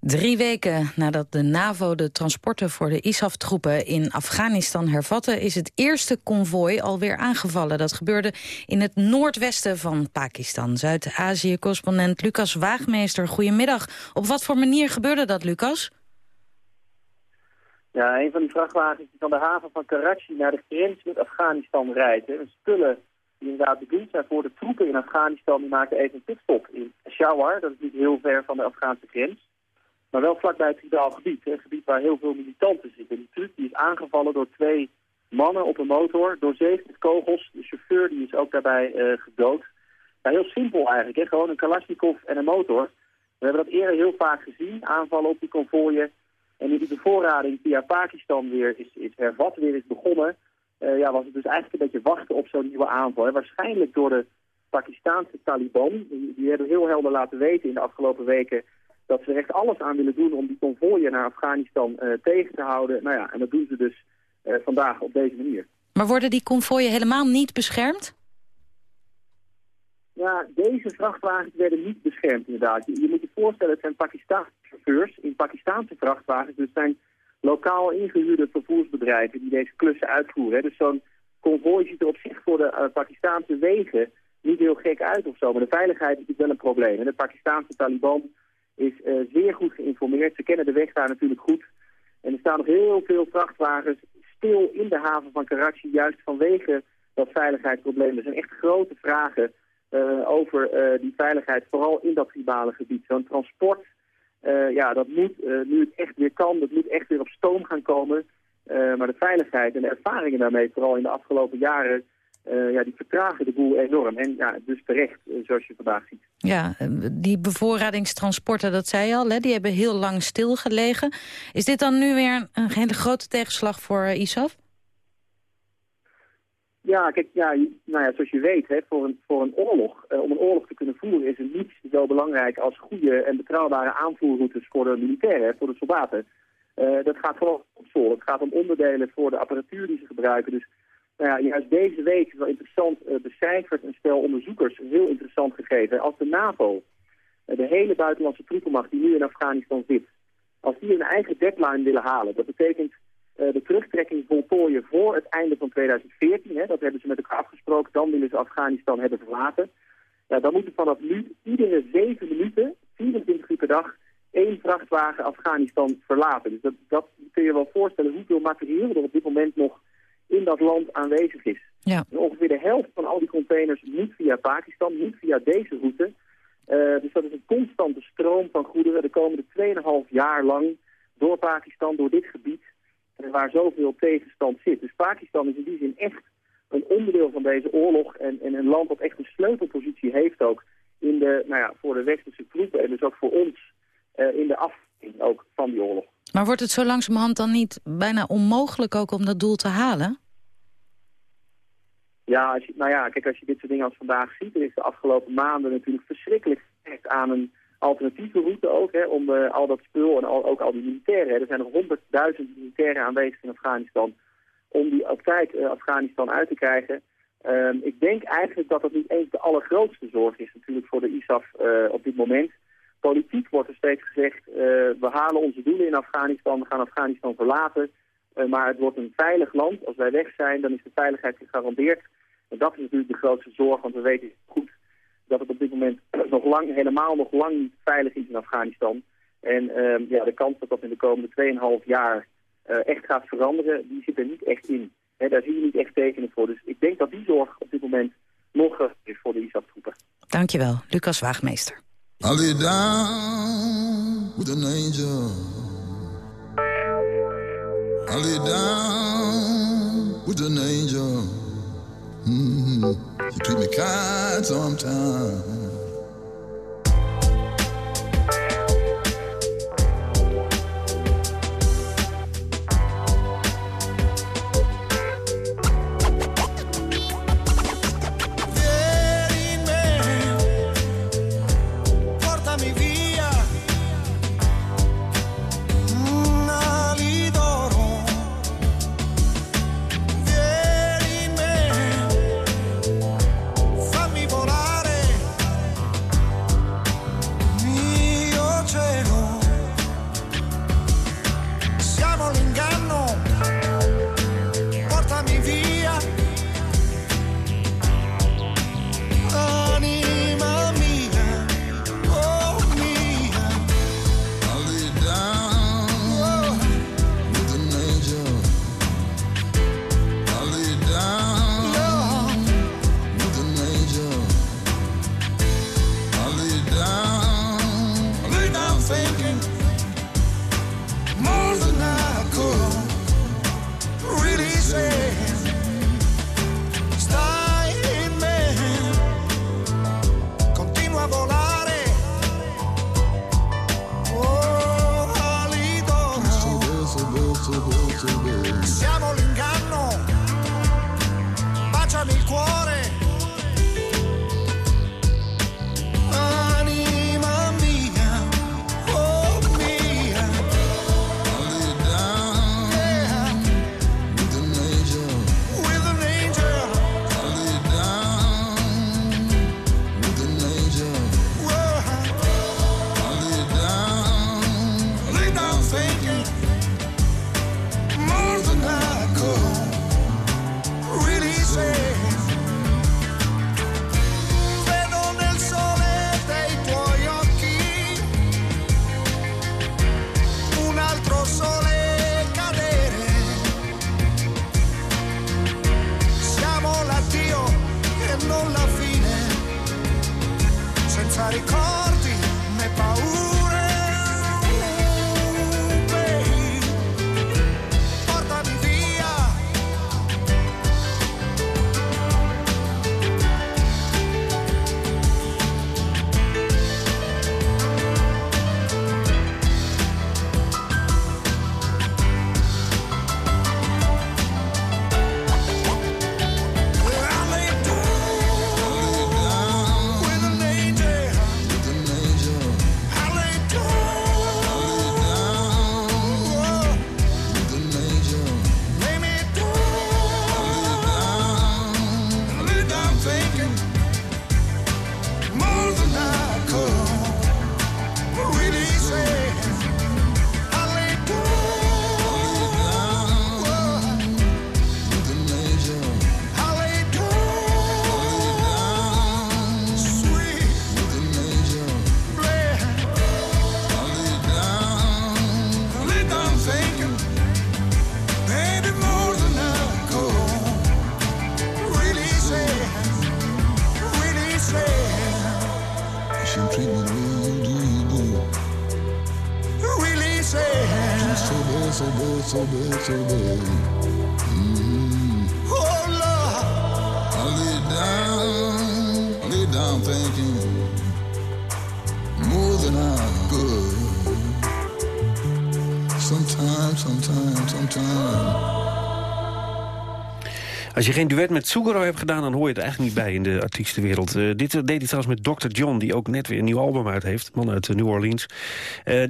Drie weken nadat de NAVO de transporten voor de ISAF-troepen in Afghanistan hervatte... is het eerste konvooi alweer aangevallen. Dat gebeurde in het noordwesten van Pakistan. Zuid-Azië-correspondent Lucas Waagmeester, goedemiddag. Op wat voor manier gebeurde dat, Lucas? Ja, een van die vrachtwagens die van de haven van Karachi naar de grens met Afghanistan rijdt. En spullen die inderdaad bedoeld zijn voor de troepen in Afghanistan... die maken even een pitstop in Shawar. Dat is niet heel ver van de Afghaanse grens. Maar wel vlakbij het Vidaal gebied. Een gebied waar heel veel militanten zitten. Die truck die is aangevallen door twee mannen op een motor. Doorzeefd met kogels. De chauffeur die is ook daarbij uh, gedood. Heel simpel eigenlijk. Hè? Gewoon een Kalashnikov en een motor. We hebben dat eerder heel vaak gezien. Aanvallen op die konvooien. En nu die bevoorrading via Pakistan weer is, is hervat, weer is begonnen... Uh, ja, was het dus eigenlijk een beetje wachten op zo'n nieuwe aanval. Waarschijnlijk door de Pakistaanse Taliban. Die hebben heel helder laten weten in de afgelopen weken dat ze er echt alles aan willen doen om die konvooien naar Afghanistan uh, tegen te houden. Nou ja, en dat doen ze dus uh, vandaag op deze manier. Maar worden die konvooien helemaal niet beschermd? Ja, deze vrachtwagens werden niet beschermd inderdaad. Je, je moet je voorstellen, het zijn Pakistaanse chauffeurs in Pakistaanse vrachtwagens. Dus het zijn lokaal ingehuurde vervoersbedrijven die deze klussen uitvoeren. Dus zo'n konvooi ziet er op zich voor de uh, Pakistaanse wegen niet heel gek uit of zo. Maar de veiligheid is natuurlijk wel een probleem. En de Pakistaanse Taliban is uh, zeer goed geïnformeerd. Ze kennen de weg daar natuurlijk goed. En er staan nog heel veel vrachtwagens stil in de haven van Karachi, juist vanwege dat veiligheidsprobleem. Er zijn echt grote vragen uh, over uh, die veiligheid, vooral in dat tribale gebied. Zo'n transport, ja, dat moet, nu het echt weer kan, dat moet echt weer op stoom gaan komen. maar de veiligheid en de ervaringen daarmee, vooral in de afgelopen jaren, eh, ja, die vertragen de boel enorm. En ja, dus terecht, eh, zoals je vandaag ziet. Ja, eh, die bevoorradingstransporten, dat zei je al, hè, die hebben heel lang stilgelegen. Is dit dan nu weer een, een hele grote tegenslag voor ISAF? Ja, kijk, ja, nou ja, zoals je weet, hè, voor, een, voor een oorlog, om een oorlog te kunnen voeren, is het niets zo belangrijk als goede en betrouwbare aanvoerroutes voor de militairen, voor de soldaten. dat gaat vooral om voedsel, het gaat om onderdelen voor de apparatuur die ze gebruiken. Dus nou ja, juist deze week is wel interessant uh, becijferd een stel onderzoekers, heel interessant gegeven. Als de NAVO, uh, de hele buitenlandse troepenmacht die nu in Afghanistan zit, als die een eigen deadline willen halen, dat betekent uh, de terugtrekking voltooien voor het einde van 2014, hè, dat hebben ze met elkaar afgesproken, dan willen ze Afghanistan hebben verlaten. Ja, dan moeten vanaf nu iedere zeven minuten, 24 uur per dag, één vrachtwagen Afghanistan verlaten. Dus dat, dat kun je wel voorstellen hoeveel materieel er op dit moment nog in dat land aanwezig is. Ja. ongeveer de helft van al die containers moet via Pakistan, moet via deze route. Uh, dus dat is een constante stroom van goederen de komende 2,5 jaar lang door Pakistan, door dit gebied, uh, waar zoveel tegenstand zit. Dus Pakistan is in die zin echt een onderdeel van deze oorlog en, en een land dat echt een sleutelpositie heeft ook in de, nou ja, voor de westerse troepen en dus ook voor ons uh, in de afdeling ook van die oorlog. Maar wordt het zo langzamerhand dan niet bijna onmogelijk ook om dat doel te halen? Ja, als je, nou ja, kijk, als je dit soort dingen als vandaag ziet... is de afgelopen maanden natuurlijk verschrikkelijk gewerkt aan een alternatieve route ook... Hè, om uh, al dat spul en al, ook al die militairen... Er zijn 100.000 militairen aanwezig in Afghanistan... om die op tijd uh, Afghanistan uit te krijgen. Um, ik denk eigenlijk dat dat niet eens de allergrootste zorg is natuurlijk voor de ISAF uh, op dit moment... Politiek wordt er steeds gezegd, uh, we halen onze doelen in Afghanistan, we gaan Afghanistan verlaten. Uh, maar het wordt een veilig land. Als wij weg zijn, dan is de veiligheid gegarandeerd. En dat is natuurlijk de grootste zorg, want we weten goed dat het op dit moment nog lang, helemaal nog lang niet veilig is in Afghanistan. En uh, ja, de kans dat dat in de komende 2,5 jaar uh, echt gaat veranderen, die zit er niet echt in. Daar zie je niet echt tekenen voor. Dus ik denk dat die zorg op dit moment nog is voor de ISAF-troepen. Dankjewel, Lucas Waagmeester. I lay down with an angel. I lay down with an angel. Mm -hmm. You treat me kind sometimes. Treat me the way you do, you do. Really sad. So bad, so bad, so bad, so bad. Mm. Oh Lord, I lay down, I lay down thinking more than I'm good. Sometimes, sometimes, sometimes. Als je geen duet met Sugaro hebt gedaan, dan hoor je het eigenlijk niet bij in de artiestenwereld. Uh, dit deed hij trouwens met Dr. John, die ook net weer een nieuw album uit heeft. Man uit New Orleans.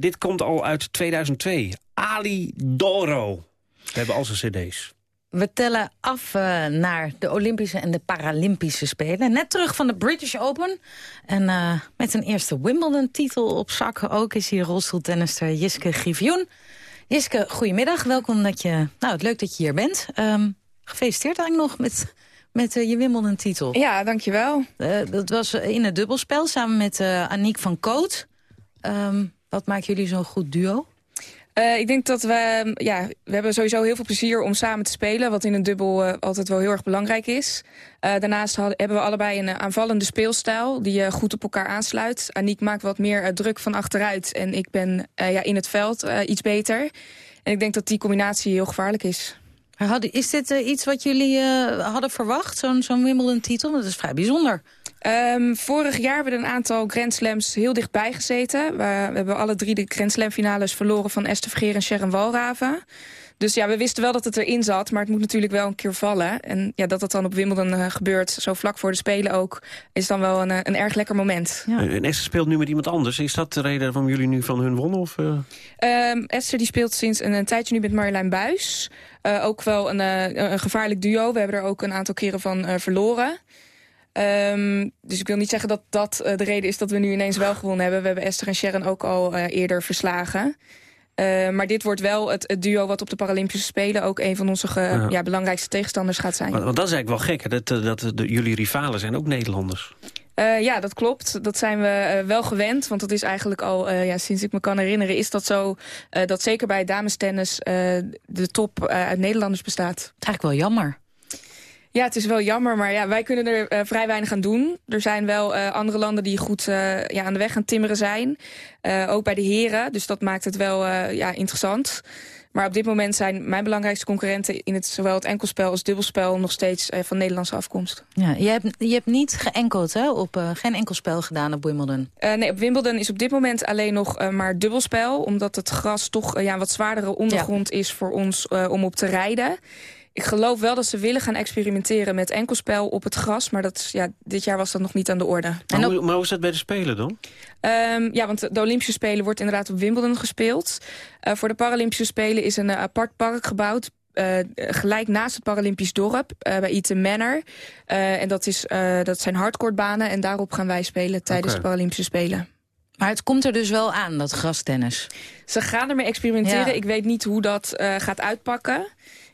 Dit komt al uit 2002. Ali Doro. We hebben al zijn cd's. We tellen af naar de Olympische en de Paralympische Spelen. Net terug van de British Open. En met een eerste Wimbledon-titel op zak. Ook is hier rolstoeltennister Jiske Griffioen. Jiske, goedemiddag. Welkom dat je... Nou, het leuk dat je hier bent. Um, gefeliciteerd eigenlijk nog met, met uh, je Wimbledon-titel. Ja, dankjewel. dat was in het dubbelspel samen met Aniek van Koot. Um, wat maakt jullie zo'n goed duo? Uh, ik denk dat we, ja, we hebben sowieso heel veel plezier om samen te spelen. Wat in een dubbel uh, altijd wel heel erg belangrijk is. Uh, daarnaast hadden, hebben we allebei een aanvallende speelstijl die goed op elkaar aansluit. Aniek maakt wat meer druk van achteruit en ik ben ja, in het veld iets beter. En ik denk dat die combinatie heel gevaarlijk is. Is dit iets wat jullie hadden verwacht, zo'n zo'n Wimbledon-titel? Dat is vrij bijzonder. Um, vorig jaar hebben we een aantal Grand Slams heel dichtbij gezeten. We, we hebben alle drie de Grand Slam finales verloren van Esther Vergeer en Sharon Walraven. Dus ja, we wisten wel dat het erin zat, maar het moet natuurlijk wel een keer vallen. En ja, dat dat dan op Wimbledon uh, gebeurt, zo vlak voor de Spelen ook... is dan wel een, een erg lekker moment. Ja. En Esther speelt nu met iemand anders. Is dat de reden waarom jullie nu van hun wonnen? Of, uh... um, Esther die speelt sinds een, een, tijdje nu met Marjolein Buis. Uh, ook wel een, een gevaarlijk duo. We hebben er ook een aantal keren van verloren. Um, dus ik wil niet zeggen dat dat uh, de reden is dat we nu ineens wel gewonnen hebben. We hebben Esther en Sharon ook al uh, eerder verslagen. Uh, maar dit wordt wel het, het, duo wat op de Paralympische Spelen... ook een van onze ja. Ja, belangrijkste tegenstanders gaat zijn. Want, want, dat is eigenlijk wel gek, dat, dat de, jullie rivalen zijn ook Nederlanders. Uh, ja, dat klopt. Dat zijn we uh, wel gewend. Want dat is eigenlijk al, uh, ja, sinds ik me kan herinneren... is dat zo dat zeker bij damestennis de top uit Nederlanders bestaat. Het is eigenlijk wel jammer. Ja, het is wel jammer, maar ja, wij kunnen er uh, vrij weinig aan doen. Er zijn wel uh, andere landen die goed uh, ja, aan de weg gaan timmeren zijn. ook bij de heren, dus dat maakt het wel ja, interessant. Maar op dit moment zijn mijn belangrijkste concurrenten... in het, zowel het enkelspel als dubbelspel nog steeds van Nederlandse afkomst. Ja, je, hebt, je hebt niet geënkeld, hè? Op, geen enkelspel gedaan op Wimbledon? nee, op Wimbledon is op dit moment alleen nog maar dubbelspel. Omdat het gras toch ja, een wat zwaardere ondergrond ja. is voor ons om op te rijden. Ik geloof wel dat ze willen gaan experimenteren met enkelspel op het gras. Maar dat, ja, dit jaar was dat nog niet aan de orde. Maar, hoe, maar hoe is dat bij de Spelen dan? Um, ja, want de Olympische Spelen wordt inderdaad op Wimbledon gespeeld. Uh, voor de Paralympische Spelen is een apart park gebouwd. Uh, gelijk naast het Paralympisch dorp, bij Eaton Manor. en dat, is, dat zijn hardcourtbanen en daarop gaan wij spelen tijdens okay. de Paralympische Spelen. Maar het komt er dus wel aan, dat grastennis. Ze gaan ermee experimenteren. Ja. Ik weet niet hoe dat gaat uitpakken.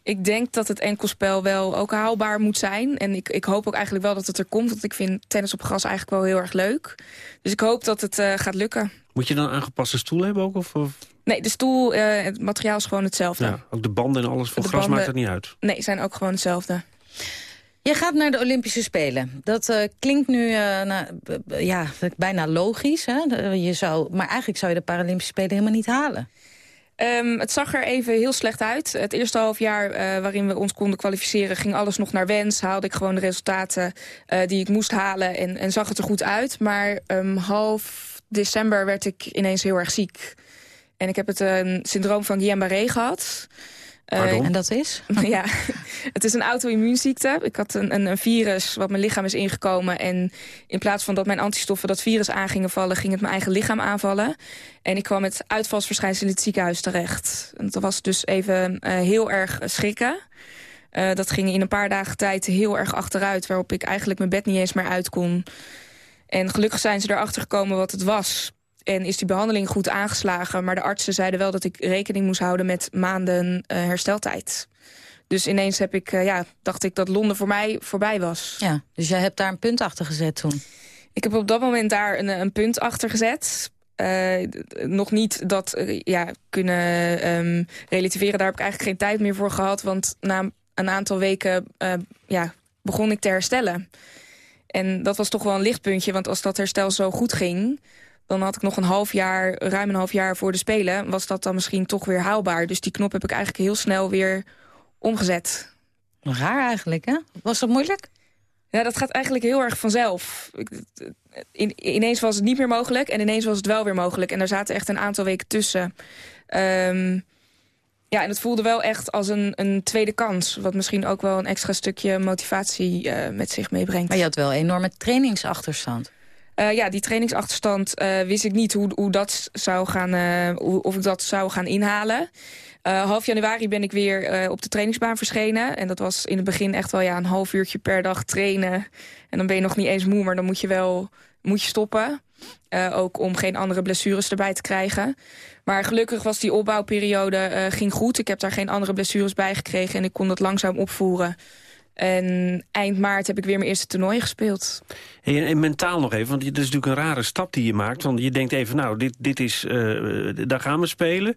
Ik denk dat het enkelspel wel ook haalbaar moet zijn. En ik, ik hoop ook eigenlijk wel dat het er komt. Want ik vind tennis op gras eigenlijk wel heel erg leuk. Dus ik hoop dat het uh, gaat lukken. Moet je dan een aangepaste stoel hebben ook? Of, of? Nee, de stoel, uh, het materiaal is gewoon hetzelfde. Ja, ook de banden en alles voor de gras banden, maakt dat niet uit? Nee, zijn ook gewoon hetzelfde. Je gaat naar de Olympische Spelen. Dat uh, klinkt nu uh, nou, ja, bijna logisch. Hè? Je zou, maar eigenlijk zou je de Paralympische Spelen helemaal niet halen. Um, het zag er even heel slecht uit. Het eerste half jaar uh, waarin we ons konden kwalificeren... ging alles nog naar wens. Haalde ik gewoon de resultaten uh, die ik moest halen en, en, zag het er goed uit. Maar um, half december werd ik ineens heel erg ziek. En ik heb het een uh, syndroom van Guillain-Barré gehad... Uh, en dat is? ja, het is een auto-immuunziekte. Ik had een, een, een, virus wat mijn lichaam is ingekomen. En in plaats van dat mijn antistoffen dat virus aan gingen vallen... ging het mijn eigen lichaam aanvallen. En ik kwam met uitvalsverschijnselen in het ziekenhuis terecht. En dat was dus even uh, heel erg schrikken. Uh, dat ging in een paar dagen tijd heel erg achteruit... waarop ik eigenlijk mijn bed niet eens meer uit kon. En gelukkig zijn ze erachter gekomen wat het was... En is die behandeling goed aangeslagen. Maar de artsen zeiden wel dat ik rekening moest houden met maanden uh, hersteltijd. Dus ineens heb ik, uh, ja, dacht ik dat Londen voor mij voorbij was. Ja, dus jij hebt daar een punt achter gezet toen? Ik heb op dat moment daar een, een punt achter gezet. Uh, nog niet dat ja, kunnen um, relativeren. Daar heb ik eigenlijk geen tijd meer voor gehad. Want na een aantal weken ja, begon ik te herstellen. En dat was toch wel een lichtpuntje, want als dat herstel zo goed ging... dan had ik nog een half jaar, ruim een half jaar voor de Spelen... was dat dan misschien toch weer haalbaar. Dus die knop heb ik eigenlijk heel snel weer omgezet. Raar eigenlijk, hè? Was dat moeilijk? Ja, dat gaat eigenlijk heel erg vanzelf. In, ineens was het niet meer mogelijk en ineens was het wel weer mogelijk. En daar zaten echt een aantal weken tussen. Um, ja, en het voelde wel echt als een, een tweede kans. Wat misschien ook wel een extra stukje motivatie uh, met zich meebrengt. Maar je had wel een enorme trainingsachterstand. Uh, ja, die trainingsachterstand uh, wist ik niet hoe, hoe dat zou gaan, hoe, of ik dat zou gaan inhalen. half januari ben ik weer op de trainingsbaan verschenen. En dat was in het begin echt wel ja, een half uurtje per dag trainen. En dan ben je nog niet eens moe, maar dan moet je wel moet je stoppen. ook om geen andere blessures erbij te krijgen. Maar gelukkig was die opbouwperiode ging goed. Ik heb daar geen andere blessures bij gekregen en ik kon dat langzaam opvoeren. En eind maart heb ik weer mijn eerste toernooi gespeeld. En, mentaal nog even, want het is natuurlijk een rare stap die je maakt. Want je denkt even, nou, dit, dit is, uh, daar gaan we spelen.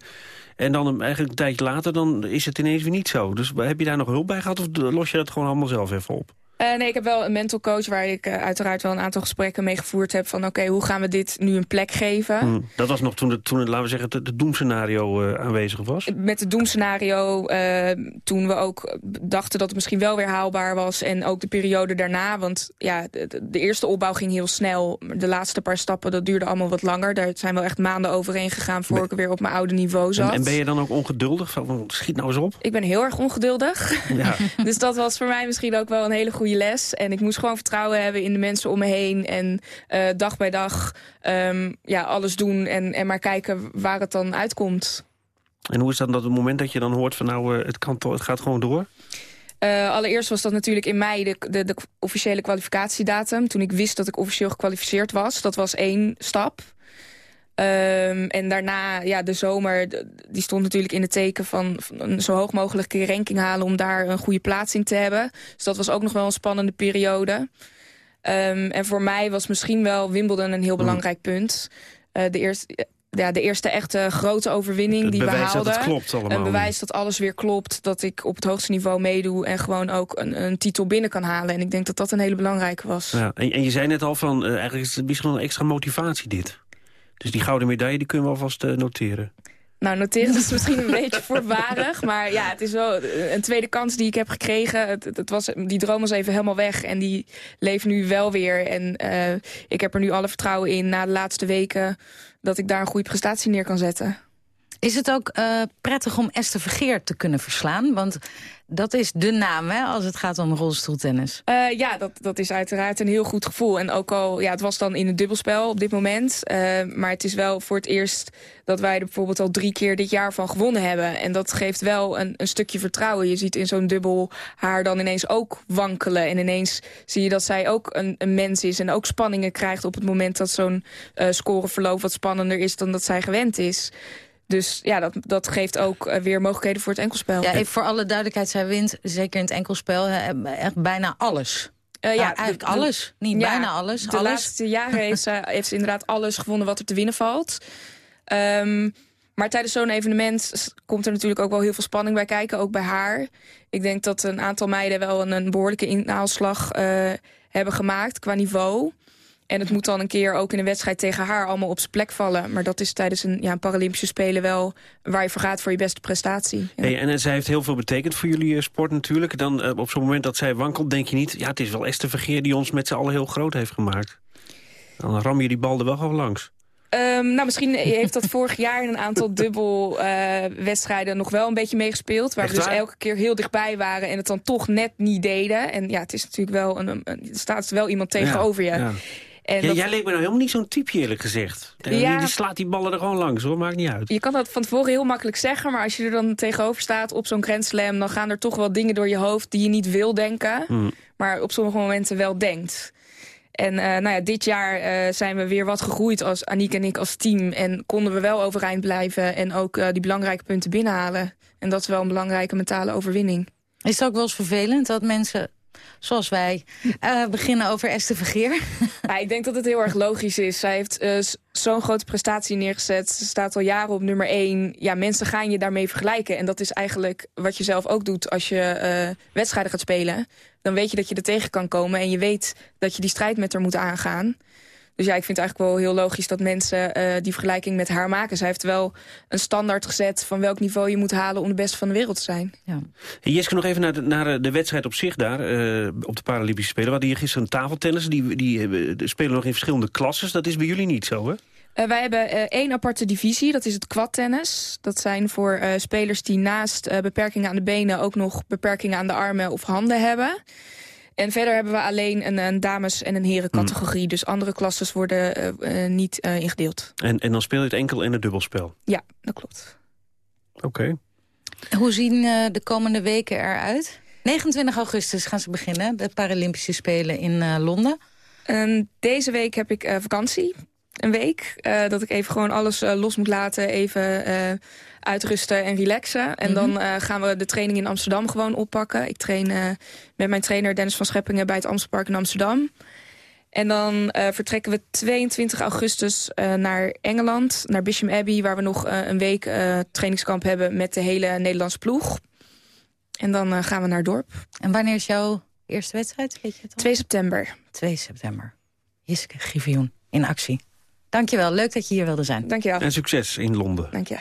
En dan eigenlijk een tijdje later, dan is het ineens weer niet zo. Dus heb je daar nog hulp bij gehad of los je dat gewoon allemaal zelf even op? Uh, nee, ik heb wel een mental coach waar ik uh, uiteraard wel een aantal gesprekken mee gevoerd heb. Van oké, hoe gaan we dit nu een plek geven? Hmm, dat was nog toen, het, toen het, laten we zeggen, het, het doemscenario uh, aanwezig was? Met het doemscenario, toen we ook dachten dat het misschien wel weer haalbaar was. En ook de periode daarna, want ja, de, de, eerste opbouw ging heel snel. De laatste paar stappen, dat duurde allemaal wat langer. Daar zijn wel echt maanden overheen gegaan voor ik weer op mijn oude niveau zat. En, en ben je dan ook ongeduldig? Van, schiet nou eens op. Ik ben heel erg ongeduldig. Ja. dus dat was voor mij misschien ook wel een hele goede les. En ik moest gewoon vertrouwen hebben in de mensen om me heen. En uh, dag bij dag um, ja, alles doen en, en maar kijken waar het dan uitkomt. En hoe is dat dat het moment dat je dan hoort van nou, uh, het, kan het gaat gewoon door? Uh, allereerst was dat natuurlijk in mei de, de, de, officiële kwalificatiedatum. Toen ik wist dat ik officieel gekwalificeerd was. Dat was één stap. Um, en daarna, ja, de zomer, die stond natuurlijk in het teken van, van een zo hoog mogelijke ranking halen... om daar een goede plaats in te hebben. Dus dat was ook nog wel een spannende periode. Um, en voor mij was misschien wel Wimbledon een heel mm. belangrijk punt. Uh, de eerste... Ja, de eerste echte grote overwinning het die we haalden. Dat het klopt allemaal. Een bewijs dat alles weer klopt. Dat ik op het hoogste niveau meedoe en gewoon ook een, een titel binnen kan halen. En ik denk dat dat een hele belangrijke was. Ja, en, en je zei net al van, uh, eigenlijk is het misschien een extra motivatie dit. Dus die gouden medaille die kunnen we alvast uh, noteren. Nou, noteren is misschien een beetje voorbarig. Maar ja, het is wel een tweede kans die ik heb gekregen. Het, het was, die droom was even helemaal weg. En die leeft nu wel weer. En uh, ik heb er nu alle vertrouwen in na de laatste weken... dat ik daar een goede prestatie neer kan zetten. Is het ook uh, prettig om Esther Vergeer te kunnen verslaan? Want dat is de naam hè, als het gaat om rolstoeltennis. Uh, ja, dat, dat is uiteraard een heel goed gevoel. En ook al, ja, het was dan in het dubbelspel op dit moment. Uh, maar het is wel voor het eerst dat wij er bijvoorbeeld al drie keer dit jaar van gewonnen hebben. En dat geeft wel een, een stukje vertrouwen. Je ziet in zo'n dubbel haar dan ineens ook wankelen. En ineens zie je dat zij ook een, een mens is. En ook spanningen krijgt op het moment dat zo'n uh, scoreverloop wat spannender is dan dat zij gewend is. Dus ja, dat, dat geeft ook uh, weer mogelijkheden voor het enkelspel. Ja, even voor alle duidelijkheid, zij wint zeker in het enkelspel echt bijna alles. Uh, ja, eigenlijk alles. Niet ja, bijna alles. De alles. laatste jaren heeft ze, heeft ze inderdaad alles gewonnen wat er te winnen valt. Um, maar tijdens zo'n evenement komt er natuurlijk ook wel heel veel spanning bij kijken. Ook bij haar. Ik denk dat een aantal meiden wel een, een behoorlijke inhaalslag uh, hebben gemaakt qua niveau. En het moet dan een keer ook in een wedstrijd tegen haar allemaal op zijn plek vallen. Maar dat is tijdens een, ja, een Paralympische Spelen wel waar je voor gaat voor je beste prestatie. Ja. Hey, en, en zij heeft heel veel betekend voor jullie uh, sport natuurlijk. Dan uh, op zo'n moment dat zij wankelt denk je niet... ja, het is wel Esther Vergeer die ons met z'n allen heel groot heeft gemaakt. Dan ram je die bal er wel gewoon langs. Um, nou, misschien heeft dat vorig jaar in een aantal dubbelwedstrijden uh, nog wel een beetje meegespeeld. Waar Echt we dus waar? elke keer heel dichtbij waren en het dan toch net niet deden. En ja, het is natuurlijk wel een, een, staat wel iemand tegenover ja, je. Ja. En ja, dat... Jij leek me nou helemaal niet zo'n type eerlijk gezegd. Die, ja, die, slaat die ballen er gewoon langs hoor, maakt niet uit. Je kan dat van tevoren heel makkelijk zeggen, maar als je er dan tegenover staat op zo'n Grand Slam... dan gaan er toch wel dingen door je hoofd die je niet wil denken, hmm. maar op sommige momenten wel denkt. En uh, nou ja, dit jaar uh, zijn we weer wat gegroeid als Aniek en ik als team. En konden we wel overeind blijven en ook uh, die belangrijke punten binnenhalen. En dat is wel een belangrijke mentale overwinning. Is het ook wel eens vervelend dat mensen zoals wij, uh, beginnen over Esther Vergeer? Ja, ik denk dat het heel erg logisch is. Zij heeft uh, zo'n grote prestatie neergezet. Ze staat al jaren op nummer één. Ja, mensen gaan je daarmee vergelijken. En dat is eigenlijk wat je zelf ook doet als je eh, wedstrijden gaat spelen. Dan weet je dat je er tegen kan komen. En je weet dat je die strijd met haar moet aangaan. Dus ja, ik vind het eigenlijk wel heel logisch dat mensen uh, die vergelijking met haar maken. Zij heeft wel een standaard gezet van welk niveau je moet halen om de beste van de wereld te zijn. Ja. Hey, Jeske, nog even naar de, naar de wedstrijd op zich daar, uh, op de Paralympische Spelen. We hadden hier gisteren een tafeltennis, die, die, spelen nog in verschillende klasses. Dat is bij jullie niet zo, hè? Uh, wij hebben uh, één aparte divisie, dat is het quadtennis. Dat zijn voor uh, spelers die naast beperkingen aan de benen... ook nog beperkingen aan de armen of handen hebben. En verder hebben we alleen een, een dames- en een herencategorie. Hmm. Dus andere klasses worden niet ingedeeld. En, en dan speel je het enkel in het dubbelspel? Ja, dat klopt. Oké. Okay. Hoe zien de komende weken eruit? 29 augustus gaan ze beginnen, de Paralympische Spelen in Londen. En deze week heb ik vakantie een week. Uh, dat ik even gewoon alles uh, los moet laten. Even uh, uitrusten en relaxen. En mm -hmm. dan gaan we de training in Amsterdam gewoon oppakken. Ik train met mijn trainer Dennis van Scheppingen bij het Amstelpark in Amsterdam. En dan vertrekken we 22 augustus naar Engeland. Naar Bisham Abbey. Waar we nog een week trainingskamp hebben met de hele Nederlandse ploeg. En dan gaan we naar het dorp. En wanneer is jouw eerste wedstrijd? Weet je het al? 2 september. 2 september. Jiske Griffioen in actie. Dankjewel, leuk dat je hier wilde zijn. Dankjewel. En succes in Londen. Dank je.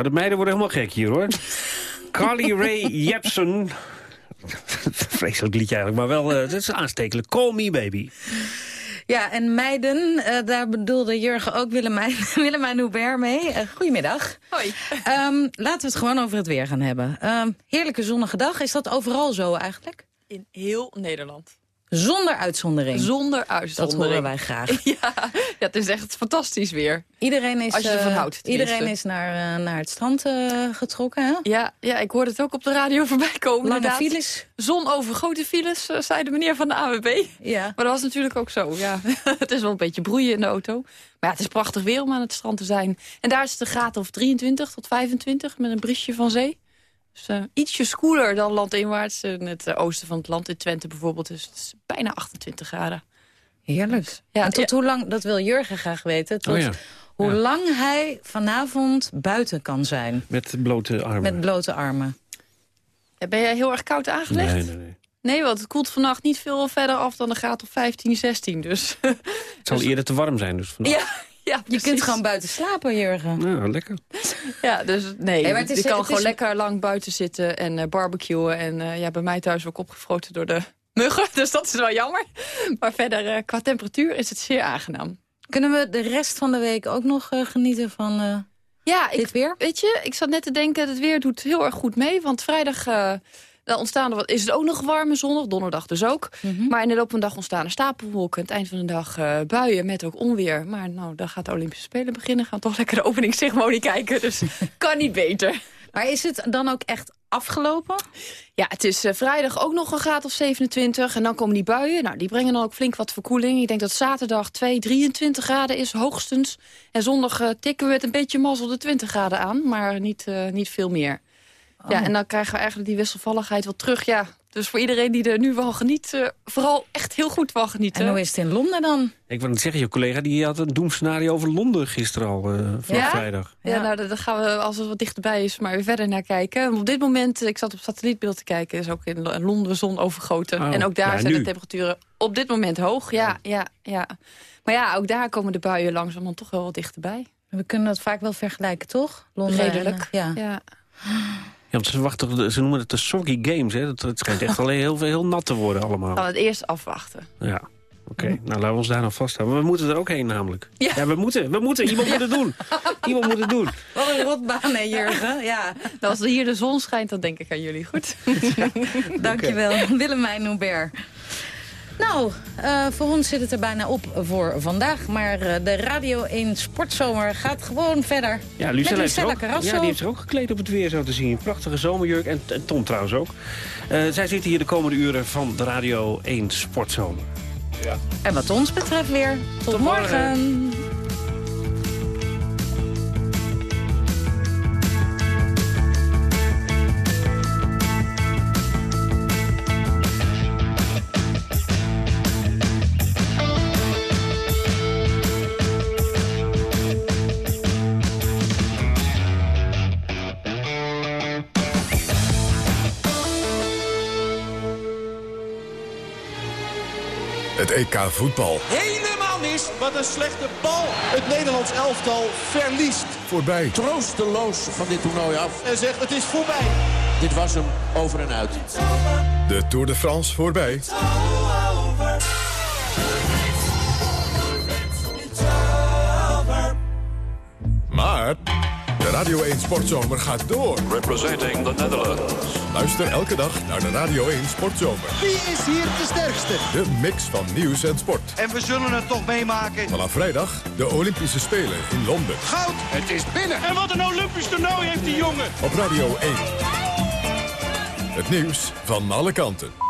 Nou, de meiden worden helemaal gek hier, hoor. Carly Ray Jepsen. Vreselijk liedje eigenlijk, maar wel, uh, het is aanstekelijk. Call me, baby. Ja, en meiden, uh, daar bedoelde Jurgen ook Willemijn, Willemijn Hubert mee. Uh, goedemiddag. Hoi. Um, laten we het gewoon over het weer gaan hebben. Um, heerlijke zonnige dag, is dat overal zo eigenlijk? in heel Nederland. Zonder uitzondering. Zonder uitzondering. Dat horen wij graag. Ja, ja, het is echt fantastisch weer. Iedereen is, Als je ervan eh, houdt, iedereen is naar, eh, naar het strand eh, getrokken, hè? Ja, ja, ik hoorde het ook op de radio voorbij komen. Lange inderdaad. files. Zonovergoten files, eh, zei de meneer van de AWB. Ja. Maar dat was natuurlijk ook zo, ja. het is wel een beetje broeien in de auto. Maar ja, het is prachtig weer om aan het strand te zijn. En daar is het een graad of 23 tot 25 met een briesje van zee. Dus ietsje koeler dan landinwaarts. In het eh, oosten van het land, in Twente bijvoorbeeld. Dus het is bijna 28 graden. Heerlijk. Ja, en tot hoe lang, dat wil Jurgen graag weten, tot Oh ja. hoe lang hij vanavond buiten kan zijn. Met blote armen. Met blote armen. Ben jij heel erg koud aangelegd? Nee, nee, nee. Nee, want het koelt vannacht niet veel verder af dan een graad of 15, 16. Dus Het zal eerder te warm zijn dus vandaag. ja, ja Je kunt gewoon buiten slapen, Jurgen. Ja, lekker. Ja, dus nee, Nee, maar het is- je kan het gewoon is- lekker lang buiten zitten en eh, barbecuen. En eh, ja, bij mij thuis ook opgefroten door de muggen, dus dat is wel jammer. Maar verder, eh, qua temperatuur is het zeer aangenaam. Kunnen we de rest van de week ook nog eh, genieten van eh, Ja, ik, dit weer? weet je, ik zat net te denken, het weer doet heel erg goed mee. Want vrijdag eh, dan ontstaan er wat, is het ook nog warm en zonnig, donderdag dus ook. Mhm. Maar in de loop van de dag ontstaan er stapelwolken. Aan het eind van de dag eh, buien met ook onweer. Maar nou, dan gaat de Olympische Spelen beginnen. Gaan toch lekker de openingsceremonie kijken. Dus kan niet beter. Maar is het dan ook echt afgelopen? Ja, het is eh, vrijdag ook nog een graad of 27. En dan komen die buien. Nou, die brengen dan ook flink wat verkoeling. Ik denk dat zaterdag 2, 23 graden is hoogstens. En zondag eh, tikken we het een beetje mazzel de 20 graden aan. Maar niet, niet veel meer. Ja, Oh. en dan krijgen we eigenlijk die wisselvalligheid wel terug. Ja, dus voor iedereen die er nu van geniet, eh, vooral echt heel goed van genieten. En hoe is het in Londen dan? Ik wil niet zeggen, je collega die had een doemscenario over Londen gisteren al, eh van Ja? vrijdag. Ja, nou, daar gaan we, als het wat dichterbij is, maar weer verder naar kijken. Op dit moment, ik zat op satellietbeeld te kijken, is ook in Lo- in Londen zon overgoten. Oh, en ook daar ja, zijn nu. de temperaturen op dit moment hoog. Ja, ja, ja. Maar ja, ook daar komen de buien langzaam dan toch wel wat dichterbij. We kunnen dat vaak wel vergelijken, toch? Londen en, Redelijk. eh, ja. Ja. Ja, want ze, wachten, ze noemen het de soggy games. Hè. Dat, het schijnt echt alleen heel, heel nat te worden allemaal. Het eerst afwachten. Ja, oké. Nou, laten we ons daar nou vasthouden. Maar we moeten er ook heen namelijk. Ja. we moeten. We moeten. Iemand moet het doen. Iemand moet het doen. Wat een rotbaan, hè, Jurgen? Ja. Nou, als hier de zon schijnt, dan denk ik aan jullie. Goed. Dankjewel, Willemijn Hubert. Nou, eh, voor ons zit het er bijna op voor vandaag. Maar eh, de Radio 1 Sportzomer gaat gewoon verder. Ja, Met Lucella, Lucella ook, ja, die heeft zich ook gekleed op het weer zo te zien. Prachtige zomerjurk en, en Tom trouwens ook. Eh, zij zitten hier de komende uren van de Radio 1 Sportzomer. Ja. En wat ons betreft weer, tot, morgen. Het EK voetbal Helemaal mis. Wat een slechte bal. Het Nederlands elftal verliest. voorbij. Troosteloos van dit toernooi af. En zegt het is voorbij. Dit was hem over en uit. De Tour de France voorbij. Maar de Radio 1 Sportzomer gaat door. Representing the Netherlands. Luister elke dag naar de Radio 1 Sportzomer. Wie is hier de sterkste? De mix van nieuws en sport. En we zullen het toch meemaken. Vanaf vrijdag de Olympische Spelen in Londen. Goud. Het is binnen. En wat een Olympisch toernooi heeft die jongen. Op Radio 1. Het nieuws van alle kanten.